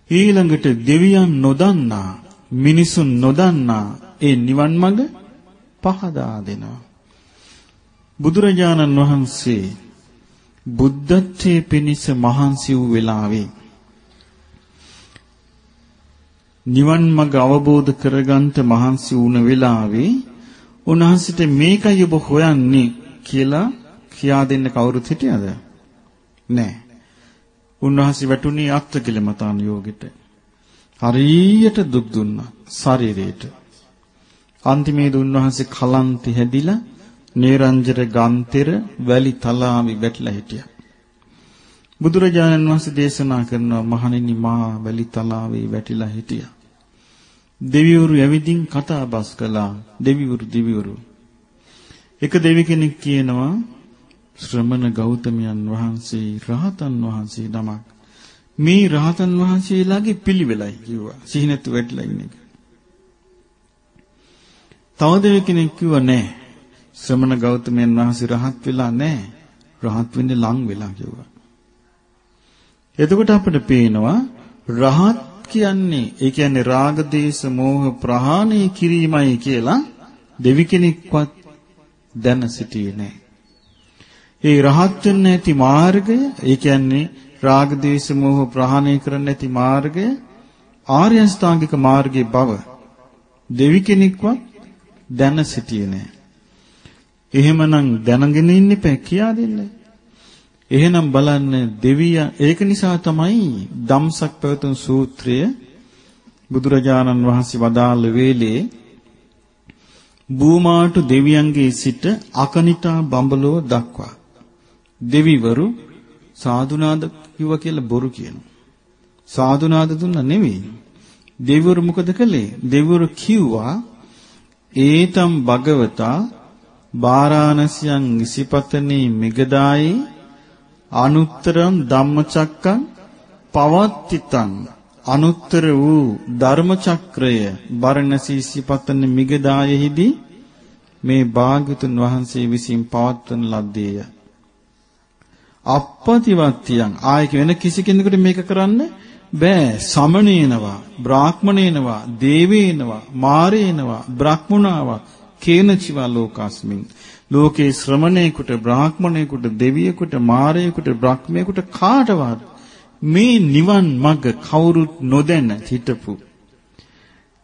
Speaker 2: ඊළඟට දෙවියන් නොදන්නා මිනිසුන් නොදන්නා ඒ නිවන් මඟ පහදා දෙනවා. බුදුරජාණන් වහන්සේ බුද්ධත්වයේ පිණිස මහන්සි වූ වෙලාවේ නිවන් මඟ අවබෝධ කරගන්නට මහන්සි වුණ වෙලාවේ උන්වහන්සේට මේකයි ඔබ හොයන්නේ කියලා කියා දෙන්න කවුරුත් හිටියද? නැහැ. උන්වහන්සේ වැටුනේ අත්කිලමතාන යෝගෙට. හරියට දුක් දුන්නා ශරීරයට. අන්තිමේදී උන්වහන්සේ කලන්ති හැදිලා නේරංජර ගන්තෙර වැලි තලාවි වැටලා හිටියා. බුදුරජාණන් වහන්සේ දේශනා කරනවා මහණෙනි මා වැලි තලාවේ වැටිලා හිටියා. දෙවිවරු ඇවිදින් කතා බස් කළා. දෙවිවරු දෙවිවරු. එක දෙවි කෙනෙක් කියනවා ශ්‍රමණ ගෞතමයන් වහන්සේ රහතන් වහන්සේ නමක් මේ රහතන් වහන්සේලාගේ පිළිවෙලයි කිව්වා. සිහිනතු වැටලා ඉන්න එක. තව දෙවි කෙනෙක් කිව්වා නෑ. ශ්‍රමණ ගෞතමයන් වහන්සේ රහත් වෙලා නැහැ. රහත් වෙන්නේ ලං වෙලා කිව්වා. එතකොට අපිට පේනවා රහත් කියන්නේ ඒ කියන්නේ රාග දේශ මොහ ප්‍රහාණය කිරීමයි කියලා දෙවි කෙනෙක්වත් දැන සිටියේ නැහැ. ඒ රහත් වෙන්න ඇති මාර්ගය, ඒ කියන්නේ රාග දේශ මොහ ප්‍රහාණය කරන්න ඇති මාර්ගය ආර්ය අෂ්ටාංගික මාර්ගයේ බව දෙවි කෙනෙක්වත් දැන සිටියේ නැහැ. එහෙමනම් දැනගෙන ඉන්නේ කියා දෙන්නේ. එහෙනම් බලන්න දෙවියා ඒක නිසා තමයි ධම්සක් පැවතුම් සූත්‍රය බුදුරජාණන් වහන්සේ වදාළ වේලේ බූමාට දෙවියන්ගේ සිට අකනිටා බඹලෝ දක්වා දෙවිවරු සාදුනාද කිව්වා කියලා බොරු කියනවා. සාදුනාද දුන්නා නෙවෙයි. දෙවිවරු මොකද කළේ? දෙවිවරු කිව්වා ඒතම් භගවතා බාරාණසියන් ඉසිපතනේ මිගදායි අනුත්තරම් ධම්මචක්කං පවත්තිතං අනුත්තර වූ ධර්මචක්‍රය බරණසී ඉසිපතන මිගදායෙහිදී මේ භාග්‍යතුන් වහන්සේ විසින් පවත්වන ලද්දේය අපපතිවත්තියන්. ආයක වෙන කිසි කෙනෙකුට මේක කරන්න බෑ. සමනේනවා බ්‍රාහ්මණේනවා දේවේනවා මාරේනවා බ්‍රහ්මුණාවා කේනචිවා ලෝකස්මින්. ලෝකේ ශ්‍රමණේකට බ්‍රාහ්මණේකට දෙවියෙකුට මාරයෙකුට බ්‍රහ්මයෙකුට කාටවත් මේ නිවන් මඟ කවුරුත් නොදැන හිටපු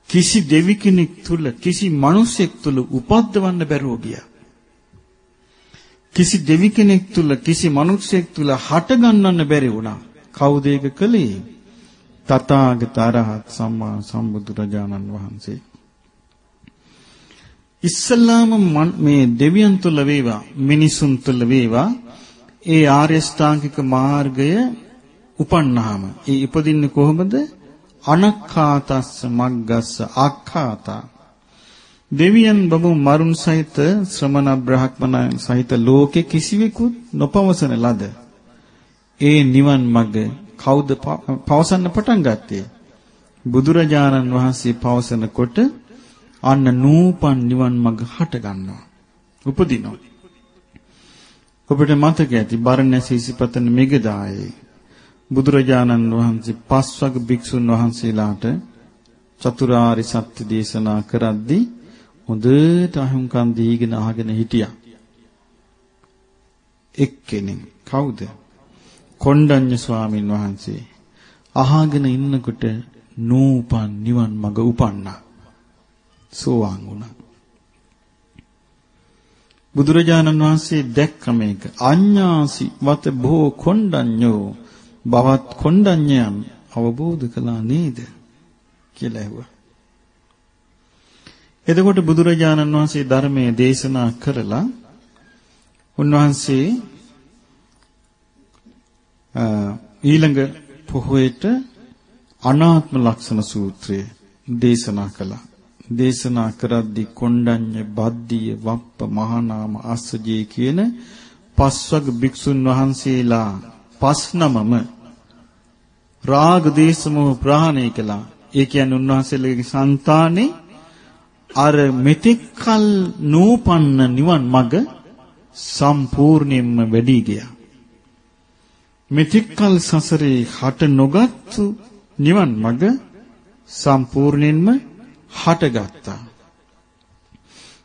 Speaker 2: කිසි දෙවි කෙනෙක් තුල කිසි මිනිසෙක් තුල උපද්දවන්න බැරුව ගියා. කිසි දෙවි කෙනෙක් තුල කිසි මිනිසෙක් තුල හට ගන්නන්න බැරි වුණා. කවුද ඒක කළේ? තථාගත අරහත් සම්මා සම්බුදුරජාණන් වහන්සේ. ඉස්සල්ලාම මේ දෙවියන් තුල වේවා මිනිසුන් තුල වේවා ඒ ආර්ය ශ්‍රාංකික මාර්ගය උපන්නාම ඒ ඉපදින්නේ කොහොමද? අනක්ඛාතස්ස මග්ගස්ස අක්ඛාතා දෙවියන් බඹු මරුන් සහිත ශ්‍රමණ බ්‍රහ්මණ සහිත ලෝකේ කිසිවෙකුත් නොපවසන ලද ඒ නිවන් මඟ කවුද පවසන්න පටන් ගත්තේ? බුදුරජාණන් වහන්සේ පවසනකොට අන්න නූපන් නිවන් මඟ හට ගන්නවා. උපදිනවා. ඔබට මතක ඇති බරණැසී සිපතන මෙගදායේ බුදුරජාණන් වහන්සේ පස්වග භික්ෂුන් වහන්සේලාට චතුරාරි සත්‍ය දේශනා කරද්දී හොඳට අහුම්කම් දීගෙන අහගෙන හිටියා. එක්කෙනෙක් කවුද? කොණ්ඩඤ්ඤ ස්වාමින් වහන්සේ. අහගෙන ඉන්නකොට නූපන් නිවන් මඟ උපන්නා. සෝවාන් වුණා. බුදුරජාණන් වහන්සේ දැක්ක මේක. අඤ්ඤාසි වත බොහෝ කොණ්ඩඤ්ඤෝ බවත් කොණ්ඩඤ්ඤයන් අවබෝධ කළා නේද කියලා ඇහුවා. එතකොට බුදුරජාණන් වහන්සේ ධර්මයේ දේශනා කරලා උන්වහන්සේ ඊළඟ පොහොයට අනාත්ම ලක්ෂණ සූත්‍රය දේශනා කළා. දේශනා කරද්දී කොණ්ඩඤ්ඤ බද්දිය වප්ප මහානාම අස්සජේ කියන පස්වග භික්ෂුන් වහන්සේලා පස් නමම රාග දේශමෝ ප්‍රහාණය කළා. ඒ කියන්නේ උන්වහන්සේලගේ సంతානේ අර මෙතෙක්කල් නූපන්න නිවන් මඟ සම්පූර්ණයෙන්ම වැඩි ගියා. මෙතෙක්කල් සසරේ හට නොගත්තු නිවන් මඟ සම්පූර්ණයෙන්ම හටගත්තා.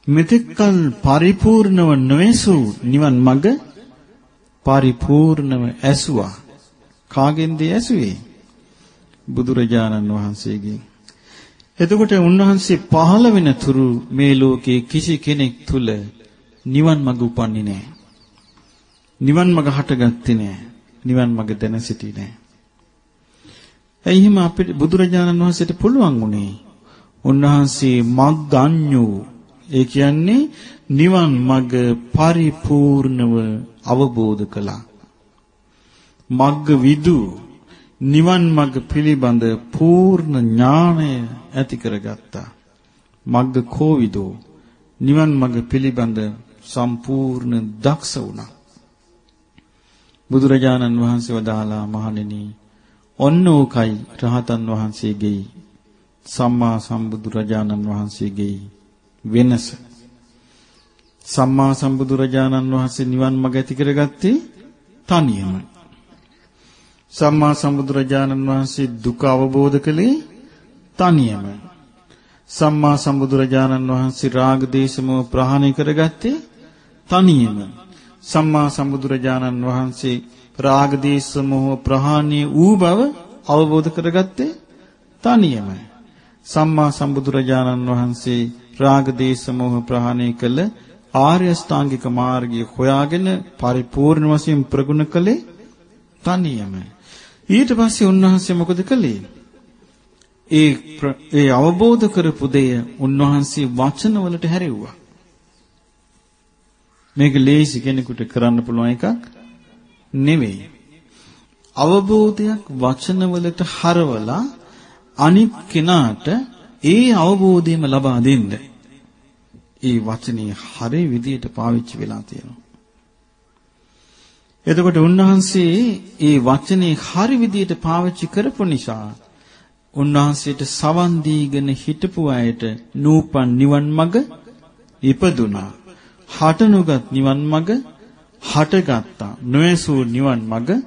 Speaker 2: මෙතෙක්කල් පරිපූර්ණව නොඇසූ නිවන් මඟ පරිපූර්ණව ඇසුවා. කාගෙන්ද ඇසුවේ? බුදුරජාණන් වහන්සේගෙන්. එතකොට උන්වහන්සේ පහළ වෙන තුරු මේ ලෝකේ කිසි කෙනෙක් තුල නිවන් මඟ උපන්නේ නැහැ. නිවන් මඟ හටගත්තේ නැහැ. නිවන් මඟ දැන සිටියේ නැහැ. එයි හිම අපිට බුදුරජාණන් වහන්සේට පුළුවන් උනේ උන්වහන්සේ මග්ගඤ්ඤෝ ඒ කියන්නේ නිවන් මඟ පරිපූර්ණව අවබෝධ කළා. මග්ග විදු නිවන් මඟ පිළිබඳ පූර්ණ ඥාණය ඇති කරගත්තා. මග්ග කෝවිදෝ නිවන් මඟ පිළිබඳ සම්පූර්ණ දක්ෂ වුණා. බුදුරජාණන් වහන්සේ වදාලා මහණෙනි ඔන්න ඕකයි රහතන් වහන්සේගේ සම්මා සම්බුදුරජාණන් වහන්සේගේ වෙනස. සම්මා සම්බුදුරජාණන් වහන්සේ නිවන් මඟ ඇති කරගත්තේ තනියම. සම්මා සම්බුදුරජාණන් වහන්සේ දුක අවබෝධ කළේ තනියම. සම්මා සම්බුදුරජාණන් වහන්සේ රාග දේශමෝ ප්‍රහාණය කරගත්තේ තනියම. සම්මා සම්බුදුරජාණන් වහන්සේ රාග දේශ මොහ ප්‍රහාණය වූ බව අවබෝධ කරගත්තේ තනියමයි. සම්මා සම්බුදුරජාණන් වහන්සේ රාග දේශ මොහ ප්‍රහාණය කළ ආර්ය ශ්‍රාංගික මාර්ගය හොයාගෙන පරිපූර්ණ වශයෙන් ප්‍රගුණ කළේ තනියමයි. ඊට පස්සේ උන්වහන්සේ මොකද කළේ? ඒ ඒ අවබෝධ කරපු දෙය උන්වහන්සේ වචන වලට හැරෙව්වා. මේක ලේසි කෙනෙකුට කරන්න පුළුවන් එකක් නෙවෙයි. අවබෝධයක් වචන වලට හරවලා අනිත් කෙනාට ඒ අවබෝධයම ලබා දෙන්න. ඒ වචනේ හරි විදියට පාවිච්චි වෙලා තියෙනවා. එතකොට උන්වහන්සේ ඒ වචනේ හරි විදියට පාවිච්චි කරපු නිසා උන්වහන්සේට සවන් දීගෙන හිටපු අයට නූපන් නිවන් මඟ ඉපදුනා. හටනුගත් නිවන් මඟ හටගත්තා. නොඇසූ නිවන් මඟ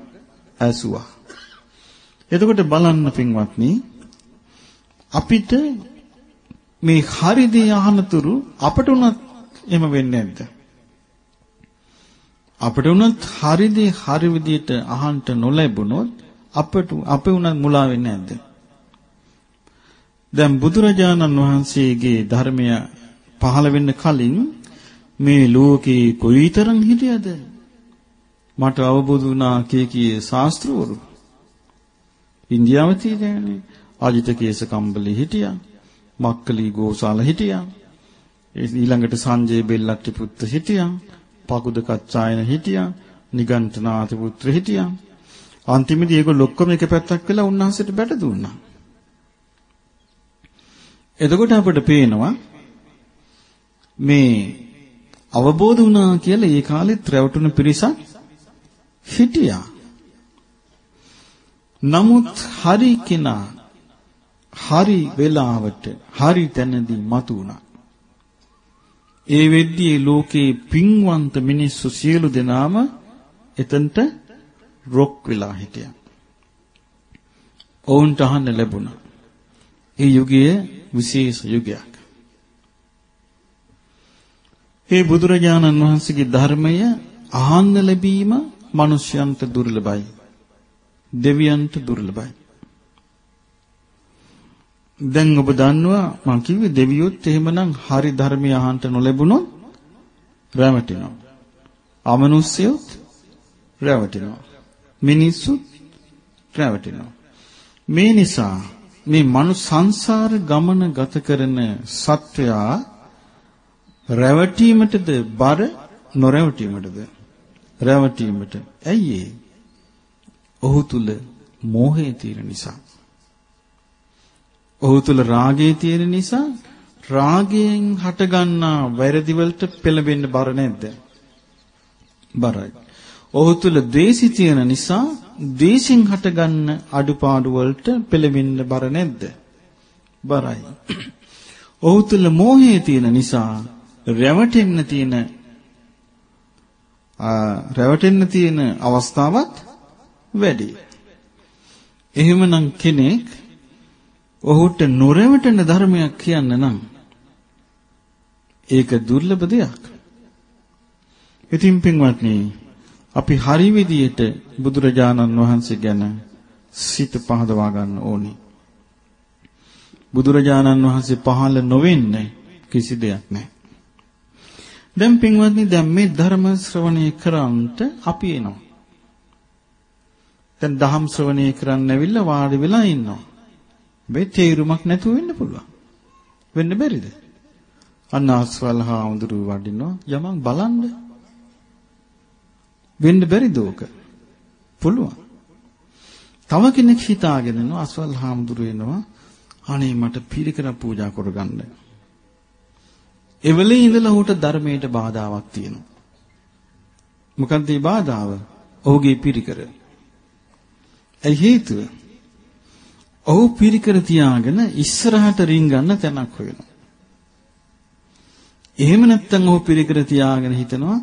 Speaker 2: ඇසුවා. එතකොට බලන්න පින්වත්නි අපිට මේ හරි දේ අහනතුරු අපට උනත් එහෙම වෙන්නේ නැද්ද? අපට උනත් හරි දේ හරි විදියට අහන්න නොලැබුණොත් අපට අපේ උනත් මුලා වෙන්නේ නැද්ද? දැන් බුදුරජාණන් වහන්සේගේ ධර්මය පහළ වෙන්න කලින් මේ ලෝකේ කොයිතරම් හිටියද? මට අවබෝධ වුණා කිය කී ශාස්ත්‍රවරු. ඉන්දියාවේ තියෙනනේ. අජිත කේස කම්බලි හිටියා. මක්කලි ගෝසාල හිටියා. ඊළඟට සංජය බෙල්ලට්ටි පුත්‍ර හිටියා. පකුද කච්චායන හිටියා නිගන්ඨනාත පුත්‍ර හිටියා අන්තිමේදී ඒගොල්ලෝ ඔක්කොම එක පැත්තක් වෙලා උන්වහන්සේට බැට දුන්නා එතකොට අපිට පේනවා මේ අවබෝධ වුණා කියලා ඒ කාලෙත් රැවටුණු පිරිසක් හිටියා. නමුත් හරි කෙනා හරි වෙලාවට හරි තැනදී මතු වුණා. ඒ වෙද්දී ලෝකේ පින්වන්ත මිනිස්සු සියලු දෙනාම එතනට රොක් වෙලා හිටියා. ඔවුන්ට අහන්න ලැබුණා. ඒ යුගය විශේෂ යුගයක්. ඒ බුදුරජාණන් වහන්සේගේ ධර්මය අහන්න ලැබීම මිනිස්යන්ට දුර්ලභයි. දෙවියන්ට දුර්ලභයි. දැන් ඔබ දන්නවා මම කිව්වේ දෙවියොත් එහෙමනම් හරි ධර්මය අහන්න නොලැබුණොත් රැවටෙනවා. අමනුෂ්‍යයොත් රැවටෙනවා. මිනිස්සුත් රැවටෙනවා. මේ නිසා මේ මනු සංසාර ගමන ගත කරන සත්වයා රැවටීමටද බර නොරැවටීමටද රැවටීමට ඇයි ඔහු තුල මෝහය තියෙන නිසා ඔහු තුල රාගය තියෙන නිසා රාගයෙන් හටගන්නා වැරදි වලට පෙළඹෙන්න බර නැද්ද? බරයි. ඔහු තුල ද්වේෂය තියෙන නිසා ද්වේෂෙන් හටගන්න අඩුපාඩු වලට පෙළඹෙන්න බර නැද්ද? බරයි. ඔහු තුල මෝහය තියෙන නිසා රැවටෙන්න තියෙන රැවටෙන්න තියෙන අවස්ථාවත් වැඩි. එහෙමනම් කෙනෙක් ඔහුට නොරැවටෙන ධර්මයක් කියන්න නම් ඒක දුර්ලභ දෙයක්. ඉතින් පින්වත්නි අපි හරි විදියට බුදුරජාණන් වහන්සේ ගැන සිත පහදවා ගන්න ඕනේ. බුදුරජාණන් වහන්සේ පහළ නොවෙන්නේ කිසි දෙයක් නැහැ. දැන් පින්වත්නි දැන් මේ ධර්ම ශ්‍රවණය කරන්ට අපි එනවා. දැන් දහම් ශ්‍රවණය කරන්න ඇවිල්ලා වාඩි වෙලා ඉන්නවා. මේ තේරුමක් නැතුව වෙන්න පුළුවන්. වෙන්න බැරිද? අන්න ආස්වල් හාමුදුරු වඩිනවා යමක් බලන්න. වෙන්න බැරිද ඕක? පුළුවන්. තව කෙනෙක් හිතාගෙන ඉන්නවා ආස්වල් හාමුදුරු එනවා අනේ මට පිරිකර පූජා කරගන්න. එවලේ ඉඳලා ඔහුට ධර්මයට බාධාවක් තියෙනවා. මොකක්ද මේ බාධාව? ඔහුගේ පිරිකර. ඒ හේතුව ඔහු පිරිකර තියාගෙන ඉස්සරහට රින්ගන්න තැනක් හොයනවා. එහෙම නැත්නම් ඔහු පිරිකර තියාගෙන හිතනවා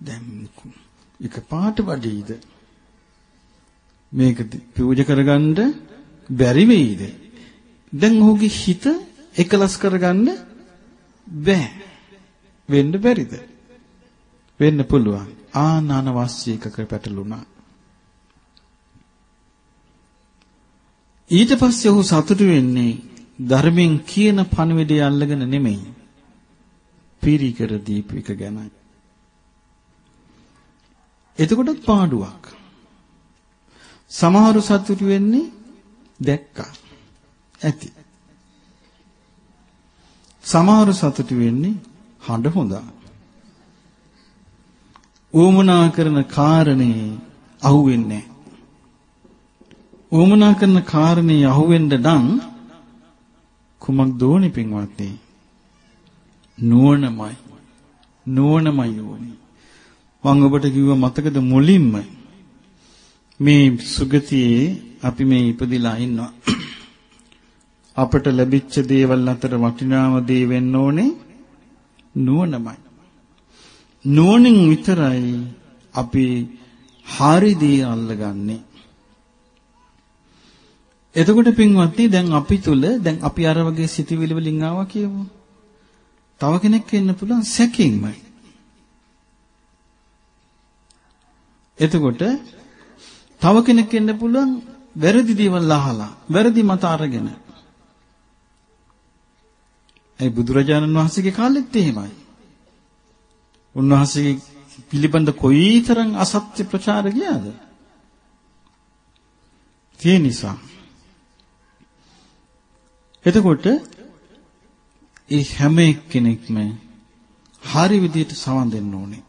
Speaker 2: දැන් එක පාට වඩීද මේක පූජා කරගන්න බැරි වෙයිද දැන් ඔහුගේ හිත එකලස් කරගන්න බෑ. වෙන්න බැරිද? වෙන්න පුළුවන්. ආනනවස්ය එකක පැටළුණා. ඊට පස්සේ ඔහු සතුටු වෙන්නේ ධර්මයෙන් කියන පණිවිඩය අල්ලගෙන නෙමෙයි. පිරිකර දීපු එක ගැනයි. එතකොටත් පාඩුවක්. සමහරු සතුටු වෙන්නේ දැක්කා. ඇති. සමහරු සතුටු වෙන්නේ හඬ හොඳා. ඌමනා කරන කාරණේ අහුවෙන්නේ නැහැ. ඌමනා කරන කාරණේ අහුවෙන්න නම් කුමක් දෝනි පින්වත්නි? නුවණමයි. නුවණමයි ඕනේ. මම ඔබට කිව්වා මතකද මුලින්ම මේ සුගතියේ අපි මේ ඉපදිලා ඉන්නවා. අපට ලැබිච්ච දේවල් අතර වටිනාම දේ වෙන්න ඕනේ නුවණමයි. නුවණින් විතරයි අපි හරි දේ අල්ලගන්නේ. එතකොට පින්වත්නි දැන් අපි තුල දැන් අපි අර වගේ සිතිවිලි වලින් ආවා කියමු. තව කෙනෙක් වෙන්න පුළුවන් සැකින්මයි. එතකොට තව කෙනෙක් වෙන්න පුළුවන් වැරදි දේවල් අහලා වැරදි මත අරගෙන. ඒ බුදුරජාණන් වහන්සේගේ කාලෙත් එහෙමයි. උන්වහන්සේ පිළිබඳ කොයිතරම් අසත්‍ය ප්‍රචාර ගියාද? ඒ නිසා එතකොට ඒ හැම එක්කෙනෙක්ම හරි විදිහට සවන් දෙන්න ඕනේ.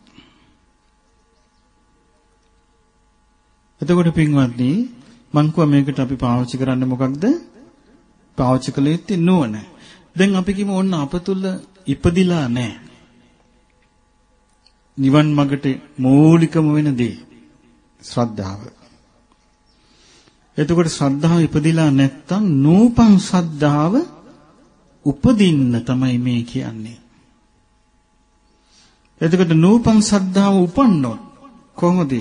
Speaker 2: එතකොට පින්වත්නි මං කිව්වා මේකට අපි පාවිච්චි කරන්නේ මොකක්ද? පාවිච්චි කළ යුත්තේ නුවණ. දැන් අපි කිමු ඔන්න අප තුල ඉපදිලා නැහැ. නිවන් මගට මූලිකම වෙන දේ ශ්‍රද්ධාව. එතකොට ශ්‍රද්ධාව ඉපදිලා නැත්තම් නූපන් ශ්‍රද්ධාව උපදින්න තමයි මේ කියන්නේ. එතකොට නූපන් ශ්‍රද්ධාව උපන්නොත් කොහොමද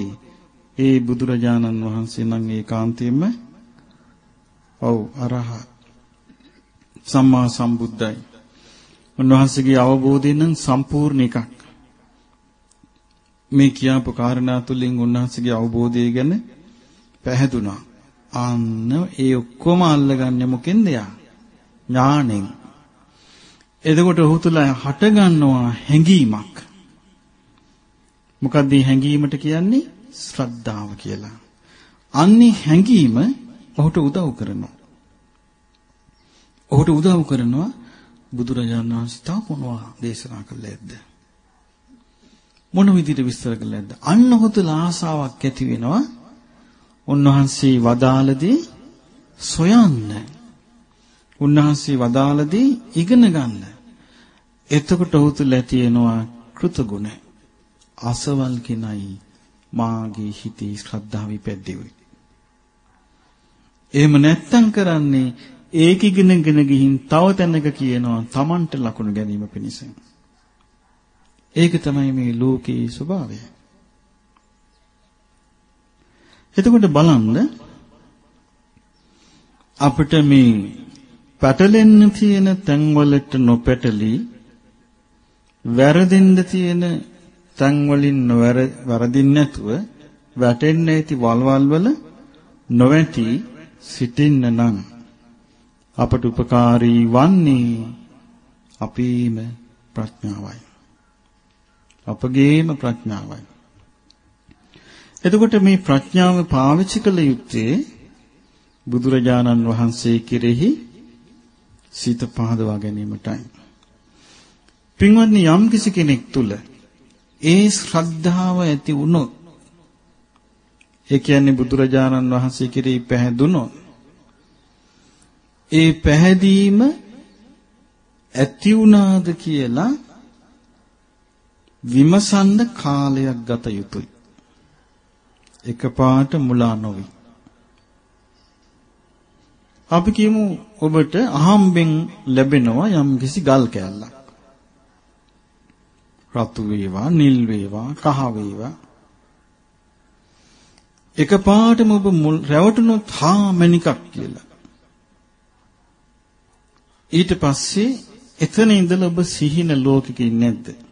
Speaker 2: ඒ බුදුරජාණන් වහන්සේ නම් ඒකාන්තයෙන්ම ඔව් අරහ සම්මා සම්බුද්දයි. උන්වහන්සේගේ අවබෝධය නම් සම්පූර්ණ එකක්. මේ කියාපු කාරණා තුලින් උන්වහන්සේගේ අවබෝධය ගැන පැහැදුනා. අන්න ඒ ඔක්කොම අල්ලගන්නේ මොකෙන්ද යා? ඥාණයෙන්. එතකොට ඔහු තුල හට ගන්නවා හැඟීමක්. මොකක්ද මේ හැඟීමට කියන්නේ? ශ්‍රද්ධාව කියලා. අන්නේ හැඟීම ඔහුට උදව් කරනවා. ඔහුට උදව් කරනවා බුදුරජාණන් වහන්සේ තව මොනවා දේශනා කළේ නැද්ද? මොන විදිහට විස්තර කළේ නැද්ද? අන්න ඔහු තුල ආසාවක් ඇති වෙනවා. උන්වහන්සේ වදාළදී සොයන්න. උන්වහන්සේ වදාළදී ඉගෙන ගන්න. එතකොට ඔහු තුල ඇතිවෙනවා කෘතගුණ. අසවල් කෙනයි මාගේ හිතේ ශ්‍රද්ධාව ඉපැද්දෙවි. එහෙම නැත්තම් කරන්නේ ඒක ඉගෙනගෙන ගිහින් තව තැනක කියනවා Tamanට ලකුණු ගැනීම පිණිස. ඒක තමයි මේ ලෝකයේ ස්වභාවය. එතකොට බලන්න අපිට මේ පැටලෙන්න තියෙන තැන්වලට නොපැටලි වැරදෙන්න තියෙන තැන්වලින් වැරදින්න නැතුව වැටෙන්න ඇති වල්වල් වල නොවැටි සිටින්න නම් අපට උපකාරී වන්නේ අපේම ප්‍රඥාවයි. අපගේම ප්‍රඥාවයි. එතකොට මේ ප්‍රඥාව පාවිච්චි කළ යුත්තේ බුදුරජාණන් වහන්සේ කෙරෙහි සිත පහදවා ගැනීමටයි. පින්වත්නි යම් කිසි කෙනෙක් තුල ඒ ශ්‍රද්ධාව ඇති වුණොත් ඒ කියන්නේ බුදුරජාණන් වහන්සේ කෙරෙහි පැහැදුනොත් ඒ පැහැදීම ඇති වුණාද කියලා විමසන්න කාලයක් ගත යුතුයි. එකපාරට මුලා නොවි. අපි කියමු ඔබට අහම්බෙන් ලැබෙනවා යම් කිසි ගල් කෑල්ලක්. රතු වේවා, නිල් වේවා, කහ වේවා. එකපාරටම ඔබ රැවටුනොත් හා මණිකක් කියලා. ඊට පස්සේ එතන ඉඳලා ඔබ සිහින ලෝකෙක ඉන්නේ නැද්ද?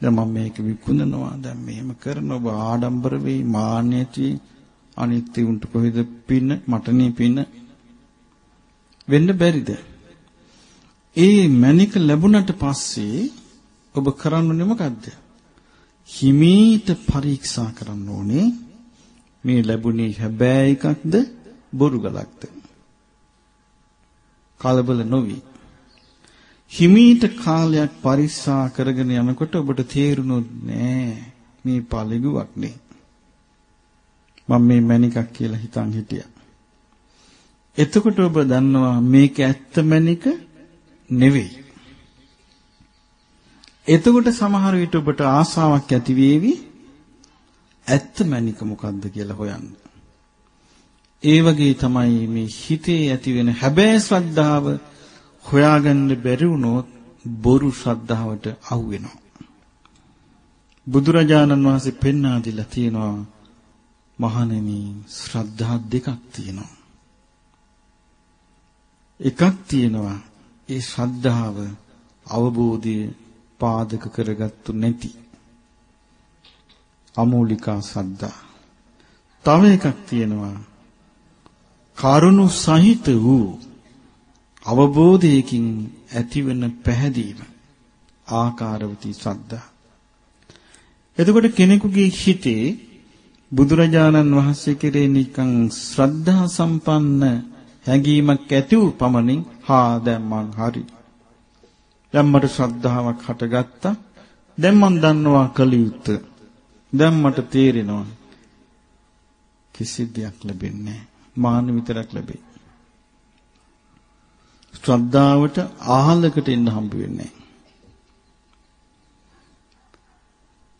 Speaker 2: දැන් මම මේක විකුණනවා. දැන් මෙහෙම කරන ඔබ ආඩම්බර වෙයි මාන්නයටි අනිත්‍ය උන්ට කොහෙද පින මටනේ පින? වෙන්න බැරිද? ඒ මණික ලැබුණට පස්සේ ඔබ කරන්නේ මොකද්ද? හිමීට පරීක්ෂා කරන්න ඕනේ. මේ ලැබුණේ හැබෑ එකක්ද බොරු ගලක්ද? කලබල නොවි. හිමීට කාලයක් පරික්ෂා කරගෙන යනකොට ඔබට තේරුණොත් නෑ මේ පළගුවක් නේ. මම මේ මණිකක් කියලා හිතන් හිටියා. එතකොට ඔබ දන්නවා මේක ඇත්ත මණික නෙවෙයි. එතකොට සමහර විට ඔබට ආසාවක් ඇති වේවි ඇත්ත මැනික මොකද්ද කියලා හොයන්න. ඒ වගේ තමයි මේ හිතේ ඇති වෙන හැබෑ ශ්‍රද්ධාව හොයාගන්න බැරි වුණොත් බොරු ශ්‍රද්ධාවට අහු වෙනවා. බුදුරජාණන් වහන්සේ පෙන්වා දීලා තියෙනවා මහණෙනි ශ්‍රද්ධා දෙකක් තියෙනවා. එකක් තියෙනවා ඒ ශ්‍රද්ධාව අවබෝධයේ පාදක කරගත්තු නැති අමූලිකා සද්දා. තව එකක් තියෙනවා. කරුණු සහිත වූ අවබෝධයකින් ඇතිවන පැහැදීම ආකාරවති සද්දා. එතකොට කෙනෙකුගේ හිතේ බුදුරජාණන් වහන්සේ කෙරේ නිකන් ශ්‍රද්ධා සම්පන්න හැඟීමක් ඇති වූ පමණින් හා දැන් මං හරි. දැන් මට ශ්‍රද්ධාවක් හටගත්තා. දැන් මං දන්නවා කලියුත්තේ දැන් මට තේරෙනවා කිසි දෙයක් ලැබෙන්නේ මාන විතරක් ලැබෙයි. ශ්‍රද්ධාවට ආහලකට එන්න හම්බ වෙන්නේ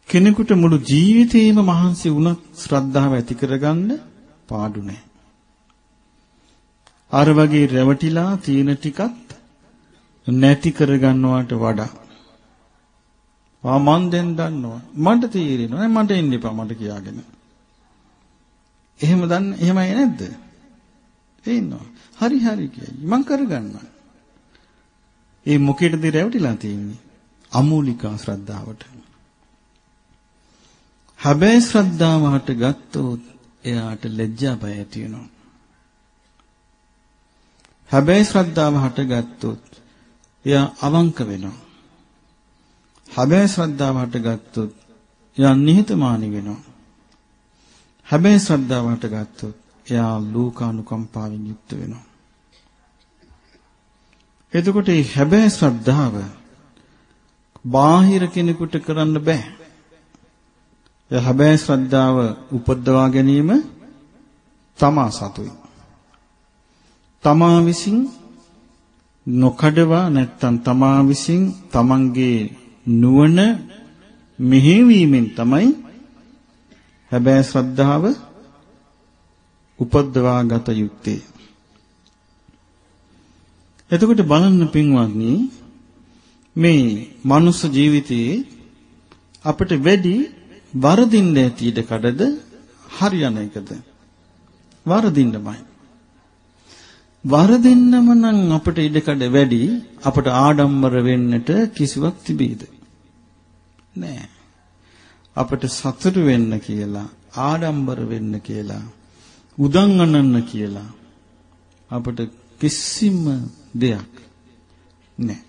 Speaker 2: කෙනෙකුට මුළු ජීවිතේම මහන්සි වුණත් ශ්‍රද්ධාව ඇති කරගන්න පාඩු නැහැ. අර වගේ රැවටිලා තියෙන ටිකත් නැති කරගන්නවට වඩා ආ මන් දැන් දන්නවා. මට තීරෙනවා. මට එන්න එපා මට කියාගෙන. එහෙම දන්න එහෙමයි නැද්ද? තේින්නවා. හරි හරි කියයි. මං කරගන්නවා. ඒ මොකේටද රැවටිලා තියෙන්නේ? අමූලිකා ශ්‍රද්ධාවට. හැබැයි ශ්‍රද්ධාව හට ගත්තොත් එයාට ලැජ්ජා බය ඇති වෙනවා. හැබැයි ශ්‍රද්ධාව හට ගත්තොත් එයා අවංක වෙනවා. හැබැයි ශ්‍රද්ධාව හටගත්තොත් එයා නිහතමානී වෙනවා. හැබැයි ශ්‍රද්ධාව හටගත්තොත් එයා ලෝකානුකම්පාවෙන් යුක්ත වෙනවා. එතකොට මේ හැබැයි ශ්‍රද්ධාව බාහිර කෙනෙකුට කරන්න බෑ. ඒ හැබැයි ශ්‍රද්ධාව උපද්දවා ගැනීම තමා සතුයි. තමා විසින් නොකඩවා නැත්තම් තමා විසින් තමන්ගේ නුවණ මෙහෙවීමෙන් තමයි හැබැයි ශ්‍රද්ධාව උපද්දවා ගත යුත්තේ. එතකොට බලන්න පින්වත්නි මේ මනුස්ස ජීවිතයේ අපිට වැඩි වරදින්න ඇති ඉඩ කඩද හරියන එකද? වරදින්නමයි. වරදින්නම නම් අපිට ඉඩ කඩ වැඩි අපට ආඩම්බර වෙන්නට කිසිවක් තිබේද? නෑ. අපට සතුටු වෙන්න කියලා, ආඩම්බර වෙන්න කියලා, උදන් අනන්න කියලා අපට කිසිම දෙයක් නෑ.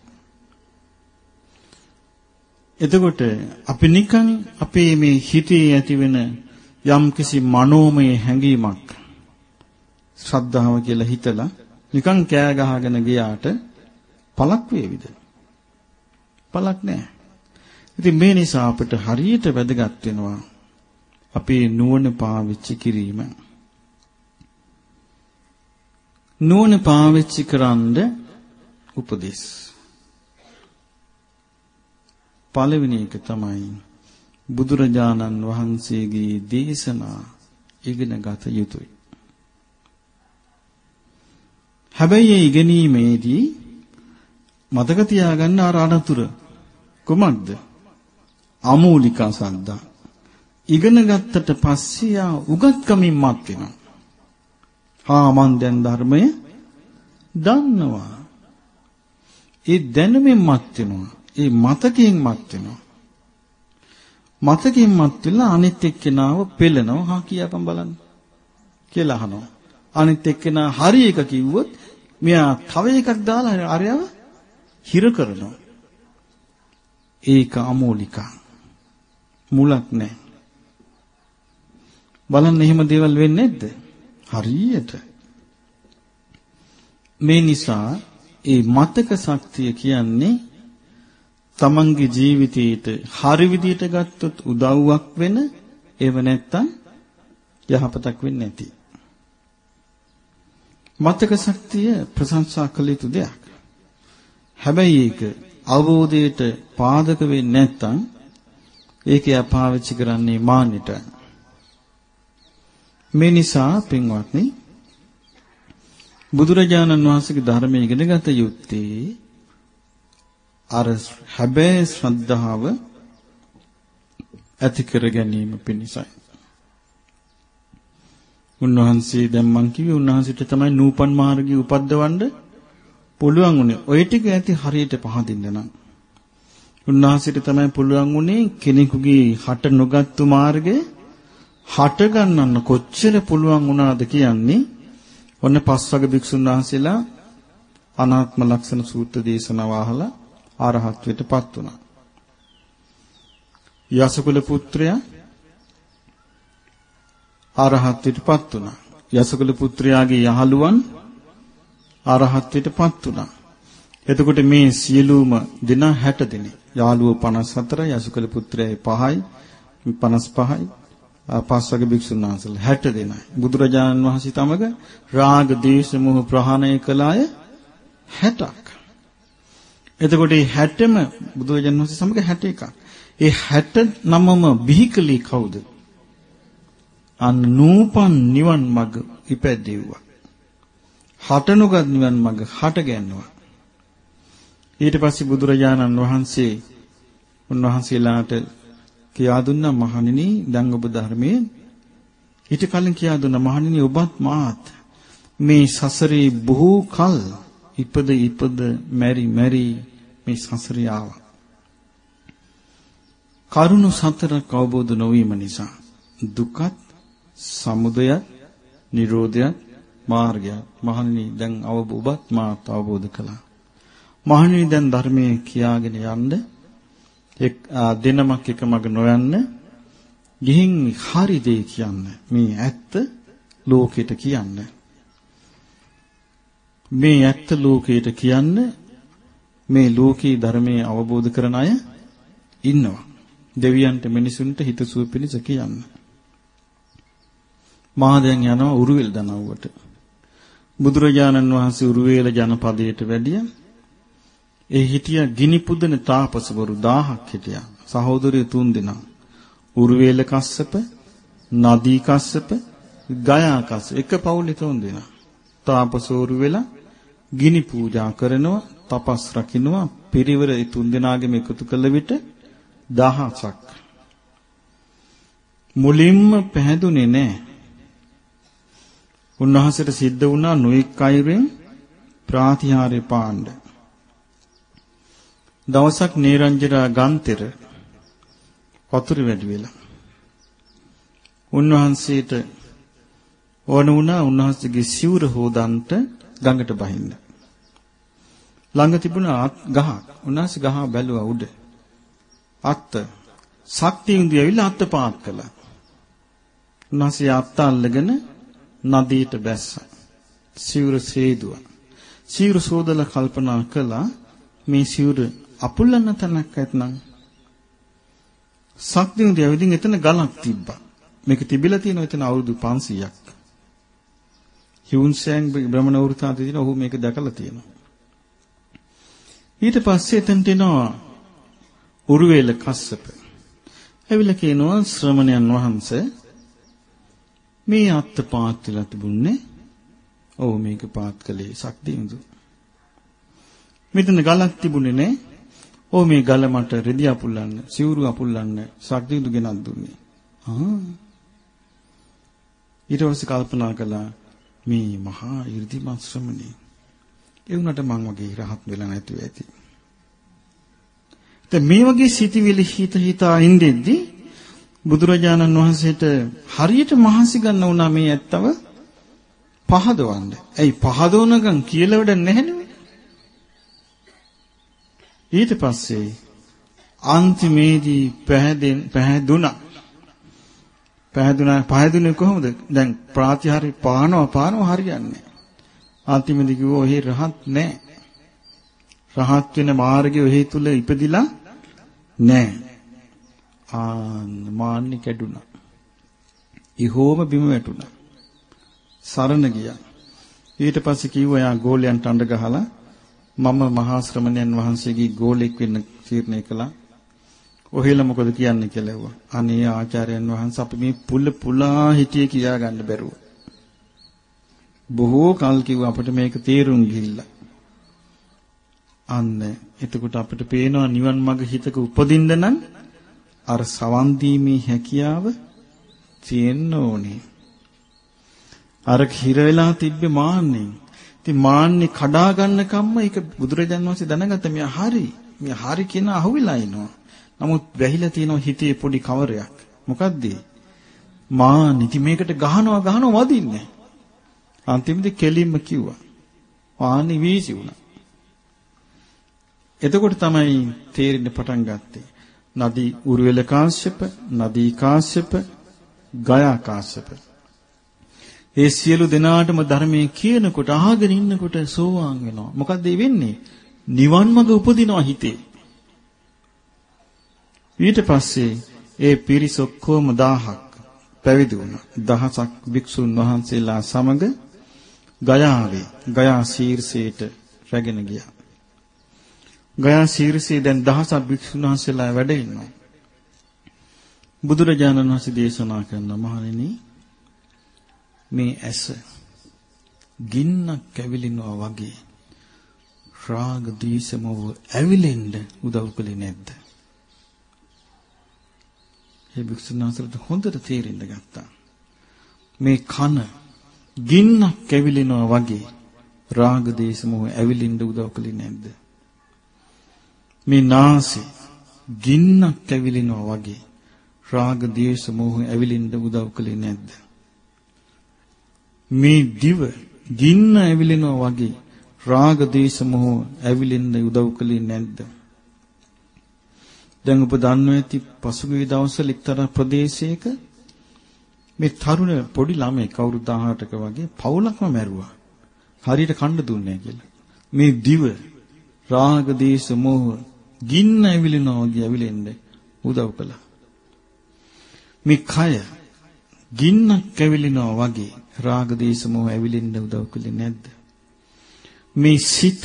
Speaker 2: එතකොට අපි නිකන් අපේ මේ හිතේ ඇතිවෙන යම්කිසි මනෝමය හැඟීමක් ශ්‍රද්ධාව කියලා හිතලා නිකන් කෑ ගහගෙන ගියාට පළක් වේවිද? පළක් නැහැ. ඉතින් මේ නිසා අපිට හරියට වැදගත් වෙනවා අපේ නුවණ පාවිච්චි කිරීම. නුවණ පාවිච්චි කරන්ද උපදෙස්. පළවෙනි එක තමයි බුදුරජාණන් වහන්සේගේ දේශනා ඉගෙන ගත යුතුයි. හැබැයි ඒ ඉගෙනීමේදී මතක තියාගන්න අර අනතුර කුමක්ද? අමූලික සද්දා. ඉගෙන ගත්තට පස්සේ යා උගත්කමින් මත් වෙනවා. හා මන් දැන් ධර්මය දන්නවා. ඒ දැනුමින් මත් වෙනවා. ඒ මතකයෙන් මත් වෙනවා. මතකින්මත් වෙලා අනිත් එක්කෙනාව පෙළනවා හා කියපම් බලන්න කියලා අහනවා. අනිත් එක්කෙනා හරි එක කිව්වොත් මෙයා තව එකක් දාලා අරයව හිර කරනවා. ඒක අමෝලිකා. මුලක් නැහැ. බලන්න එහෙම දේවල් වෙන්නේ නැද්ද? හරියට. මේ නිසා ඒ මතක ශක්තිය කියන්නේ තමන්ගේ ජීවිතේට හරි විදියට ගත්තොත් උදව්වක් වෙන ඒව නැත්තම් යහපතක් වෙන්නේ නැති. මතක ශක්තිය ප්‍රශංසා කළ යුතු දෙයක්. හැබැයි ඒක අවබෝධයට පාදක වෙන්නේ නැත්තම් ඒක පාවිච්චි කරන්නේ මාන්නයට. මේ නිසා පින්වත්නි බුදුරජාණන් වහන්සේගේ ධර්මයේ ඉගෙන ගත යුත්තේ අර හැබෑ ශ්‍රද්ධාව ඇති කර ගැනීම පිණිසයි. උන්වහන්සේ දැන් මං කිව්වේ උන්වහන්සේට තමයි නූපන් මාර්ගය උපද්දවන්න පුළුවන් උනේ. ඔය ටික ඇති හරියට පහදින්න නම්. උන්වහන්සේට තමයි පුළුවන් උනේ කෙනෙකුගේ හට නොගත්තු මාර්ගය හට ගන්නන්න කොච්චර පුළුවන් වුණාද කියන්නේ ඔන්න පස්වග භික්ෂුන් වහන්සේලා අනාත්ම ලක්ෂණ සූත්‍ර දේශනාව අහලා ආරහත්වයටපත් වුණා. යසකුල පුත්‍රයා ආරහත්වයටපත් වුණා. යසකුල පුත්‍රයාගේ යහළුවන් ආරහත්වයටපත් වුණා. එතකොට මේ සියලුම දෙනා 60 දෙනෙක්. යාළුවෝ 54, යසකුල පුත්‍රයයි 5යි, 55යි, පස්වගේ භික්ෂුන් වහන්සේලා 60 දෙනයි. බුදුරජාණන් වහන්සේ තමග රාග, දේශ, මොහ ප්‍රහාණය කළ අය 60ක්. එතකොට මේ 60ම බුදුරජාණන් වහන්සේ සමග 61ක්. ඒ 69ම බිහිකලී කවුද? අන්න නූපන් නිවන් මඟ ඉපැද්දෙව්වා. හටනුගත් නිවන් මඟ හට ගැන්නුවා. ඊට පස්සේ බුදුරජාණන් වහන්සේ උන්වහන්සේලාට කියා දුන්නා මහණෙනි දැන් ඔබ ධර්මයේ ඊට කලින් කියා දුන්නා මහණෙනි ඔබත් මාත් මේ සසරේ බොහෝ කල් ඉපද ඉපද මෙරි මෙරි මේ සසරේ ආවා. කරුණ සතරක් අවබෝධ නොවීම නිසා දුකත් සමුදයත් නිරෝධයත් මාර්ගය මහණෙනි දැන් අවබෝධත් මාත් අවබෝධ කළා. මහණෙනි දැන් ධර්මයේ කියාගෙන යන්න එක් දිනමක් එක මග නොයන්න. ගිහින් හරි දේ කියන්න. මේ ඇත්ත ලෝකෙට කියන්න. මේ ඇත්ත ලෝකයට කියන්න මේ ලෝකී ධර්මයේ අවබෝධ කරන අය ඉන්නවා. දෙවියන්ට මිනිසුන්ට හිතසුව පිණිස කියන්න. මා දැන් යනවා උරුවෙල් දනව්වට. බුදුරජාණන් වහන්සේ උරුවේල ජනපදයට වැඩියා ඒ හිටිය ගිනි පුදන තාපසවරු 1000ක් හිටියා. සහෝදරයෝ තුන් දෙනා. උරුවේල කස්සප, නදී කස්සප, ගයා කස්සප එක පවුලේ තුන් දෙනා. තාපසවරු වෙලා ගිනි පූජා කරනවා, තපස් රකින්නවා, පිරිවර තුන් දෙනාගෙම එකතු කළ විට දහසක්. මුලින්ම පැහැදුනේ නැහැ. උන්වහන්සේට සිද්ධ වුණා නොඑක් අයුරින් ප්‍රාතිහාර්ය පාණ්ඩ. දවසක් නේරංජරා ගන්තෙර වතුර වැඩි වෙලා උන්වහන්සේට ඕන වුණා උන්වහන්සේගේ සිවුර හොදන්ට ගඟට බහින්න. ළඟ තිබුණ ගහක්. උන්වහන්සේ ගහ බැලුවා උඩ. අත්ත ශක්තිය උන්දී ඇවිල්ලා අත්ත පාත් කළා. උන්වහන්සේ අත්ත අල්ලගෙන නදීට බැස්සා. සිවුර සේදුවා. සිවුර සෝදලා කල්පනා කළා මේ සිවුර අපුල්ලන්න තැනක් ඇතනම් සක්දින් දෙවිදින් එතන ගලක් තිබ්බා. මේක තිබිලා තියෙන එතන අවුරුදු 500ක්. හියුන්සෑන් බ්‍රහ්මණ වෘතාන්තයේ තියෙන ඔහු මේක දැකලා තියෙනවා. ඊට පස්සේ එතනට එනවා උරුවේල කස්සප. ඇවිල්ලා කියනවා ශ්‍රමණයන් වහන්සේ මේ අත්ත පාත් වෙලා තිබුණේ. ඔව් මේක පාත් කළේ සක්දින්දු. මෙතන ගලක් තිබුණේ නෑ. ඕ මේ ගල මට රෙදි අපුල්ලන්න, සිවුරු අපුල්ලන්න ශක්තියුතු ගෙනත් දුන්නේ. ආ. ඊට පස්සේ කල්පනා කළා මේ මහා 이르දිමත් ශ්‍රමණේ. ඒ වුණාට මං වගේ රහත් වෙලා නැතුව ඇති. දැන් මේ වගේ සිටිවිලි හිත හිතා ඉඳෙද්දි බුදුරජාණන් වහන්සේට හරියට මහන්සි ගන්න වුණා මේ ඇත්තව පහදවන්න. ඇයි පහදවනකම් කියලා වැඩ නැහැ ඊට පස්සේ අන්තිමේදී පැහැදෙන් පැහැදුනා. පැහැදුනා පැහැදුනේ කොහොමද? දැන් ප්‍රාතිහාරි පානවා පානවා හරියන්නේ. අන්තිමේදී කිව්වා ඔහි රහත් නැහැ. රහත් වෙන මාර්ගය ඔහි තුල ඉපදිලා නැහැ. ආ මාන්නි කැඩුනා. ඉහෝම බිම වැටුණා. සරණ ගියා. ඊට පස්සේ කිව්වා යා ගෝලයන්ට අඬ ගහලා මම මහා ශ්‍රමණයන් වහන්සේගේ ගෝලෙක් වෙන්න තීරණය කළා. ඔහෙලා මොකද කියන්නේ කියලා ඇහුවා. අනේ ආචාර්යයන් වහන්සේ අපි මේ පුල පුලා හිටියේ කියා ගන්න බැරුව. බොහෝ කල් කිව්වා අපිට මේක තේරුම් ගිහිල්ලා. අන්න එතකොට අපිට පේනවා නිවන් මඟ හිතක උපදින්න නම් අර සවන් දීමේ හැකියාව තියෙන්න ඕනේ. අර හිර වෙලා තිබ්බේ මාන්නේ. ඉතින් මාන්නේ කඩා ගන්නකම්ම ඒක බුදුරජාන් වහන්සේ දැනගත්ත මෙයා හරි. මෙයා හරි කියන අහුවිලා ඉනවා. නමුත් වැහිලා තියෙන හිතේ පොඩි කවරයක්. මොකද්ද? මාන්න ඉතින් මේකට ගහනවා ගහනවා වදින්නේ. අන්තිමේදී කෙලින්ම කිව්වා. පානි වීසි වුණා. එතකොට තමයි තේරෙන්න පටන් ගත්තේ. නදී උරුවෙල කාශ්‍යප, නදී කාශ්‍යප, ගයා කාශ්‍යප. ඒ සියලු දෙනාටම ධර්මයේ කියනකොට අහගෙන ඉන්නකොට සෝවාන් වෙනවා. මොකද්ද වෙන්නේ? නිවන් මඟ උපදිනවා හිතේ. ඊට පස්සේ ඒ පිරිස ඔක්කොම 1000ක් පැවිදි වුණා. දහසක් භික්ෂුන් වහන්සේලා සමග ගයාවේ ගයා ශීර්ෂයට රැගෙන ගියා. ගයා ශීර්ෂයේ දැන් දහසක් භික්ෂුන් වහන්සේලා වැඩ ඉන්නවා. බුදුරජාණන් වහන්සේ දේශනා කරන මහණෙනි මේ ඇස ගින්නක් කැවිලිනවා වගේ රාග දීසමව ඇවිලෙන්න උදව් කළේ නැද්ද? ඒ භික්ෂුන් වහන්සේට හොඳට තේරෙන්න ගත්තා. මේ කන ගින්නක් කැවිලිනවා වගේ රාග දීසමව ඇවිලින්න උදව් කළේ නැද්ද? මේ නාසය ගින්නක් ඇවිලිනවා වගේ රාග දේශ මොහ ඇවිලින්න උදව් කළේ නැද්ද මේ දිව ගින්න ඇවිලිනවා වගේ රාග දේශ මොහ ඇවිලින්න උදව් කළේ නැද්ද? දැන් ඔබ දන්නවා ඇති පසුගිය දවස්වල එක්තරා ප්‍රදේශයක මේ තරුණ පොඩි ළමයි කවුරු 18ක වගේ පවුලක්ම මැරුවා. හරියට කන්න දුන්නේ කියලා. මේ දිව රාග දේශ මොහ ගින්න ඇවිලෙනවා වගේ ඇවිලෙන්න උදව් කළා. මේ කය ගින්නක් ඇවිලෙනවා වගේ රාග දේශ මොහ ඇවිලෙන්න උදව් කළේ නැද්ද? මේ සිත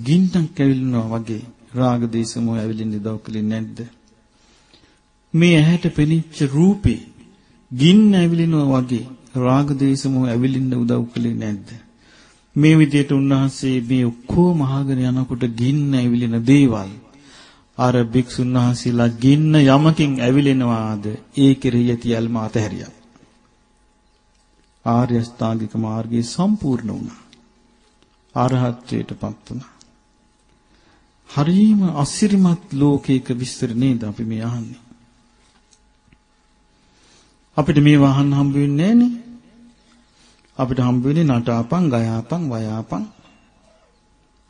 Speaker 2: ගින්නක් ඇවිලෙනවා වගේ රාග දේශ මොහ ඇවිලෙන්න උදව් කළේ නැද්ද? මේ ඇහැට පෙනිච්ච රූපේ ගින්න ඇවිලෙනවා වගේ රාග දේශ මොහ ඇවිලින්න උදව් කළේ නැද්ද? මේ විදිහට උන්වහන්සේ මේ ඔක්කොම අහගෙන යනකොට ගින්න ඇවිලෙන දේවල් අර භික්ෂුන් වහන්සේලා ගින්න යමකින් ඇවිලෙනවාද ඒ කෙරෙහි ඇති යල්ම අතහැරියා. ආර්ය අෂ්ටාංගික මාර්ගය සම්පූර්ණ වුණා. අරහත්ත්වයටපත් වුණා. හරීම අසිරිමත් ලෝකයක විස්තර නේද අපි මේ අහන්නේ. අපිට මේ වහන්න හම්බ වෙන්නේ නැහනේ. අපිට හම්බ වෙන්නේ නටාපන්, ගයාපන්, වයාපන්,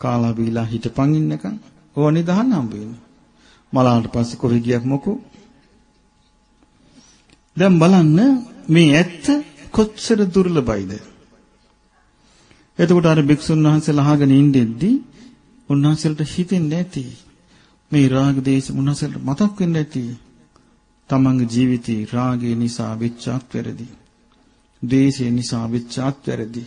Speaker 2: කාලා බීලා හිටපන් ඉන්නකම් ඕනේ දහන්න හම්බ වෙන්නේ. මලාට පස්සේ කොහේ ගියක් මොකෝ දැන් බලන්න මේ ඇත්ත කොච්චර දුර්ලභයිද? එතකොට අර භික්ෂුන් වහන්සේලා අහගෙන ඉඳෙද්දි උන්වහන්සේලට හිතෙන්නේ නැති. මේ රාග දේශ උන්වහන්සේලට මතක් වෙන්නේ නැති. තමන්ගේ ජීවිතේ රාගය නිසා වෙච්ච අත්වැරදි ද්වේෂය නිසා වෙච්ච අත්වැරදි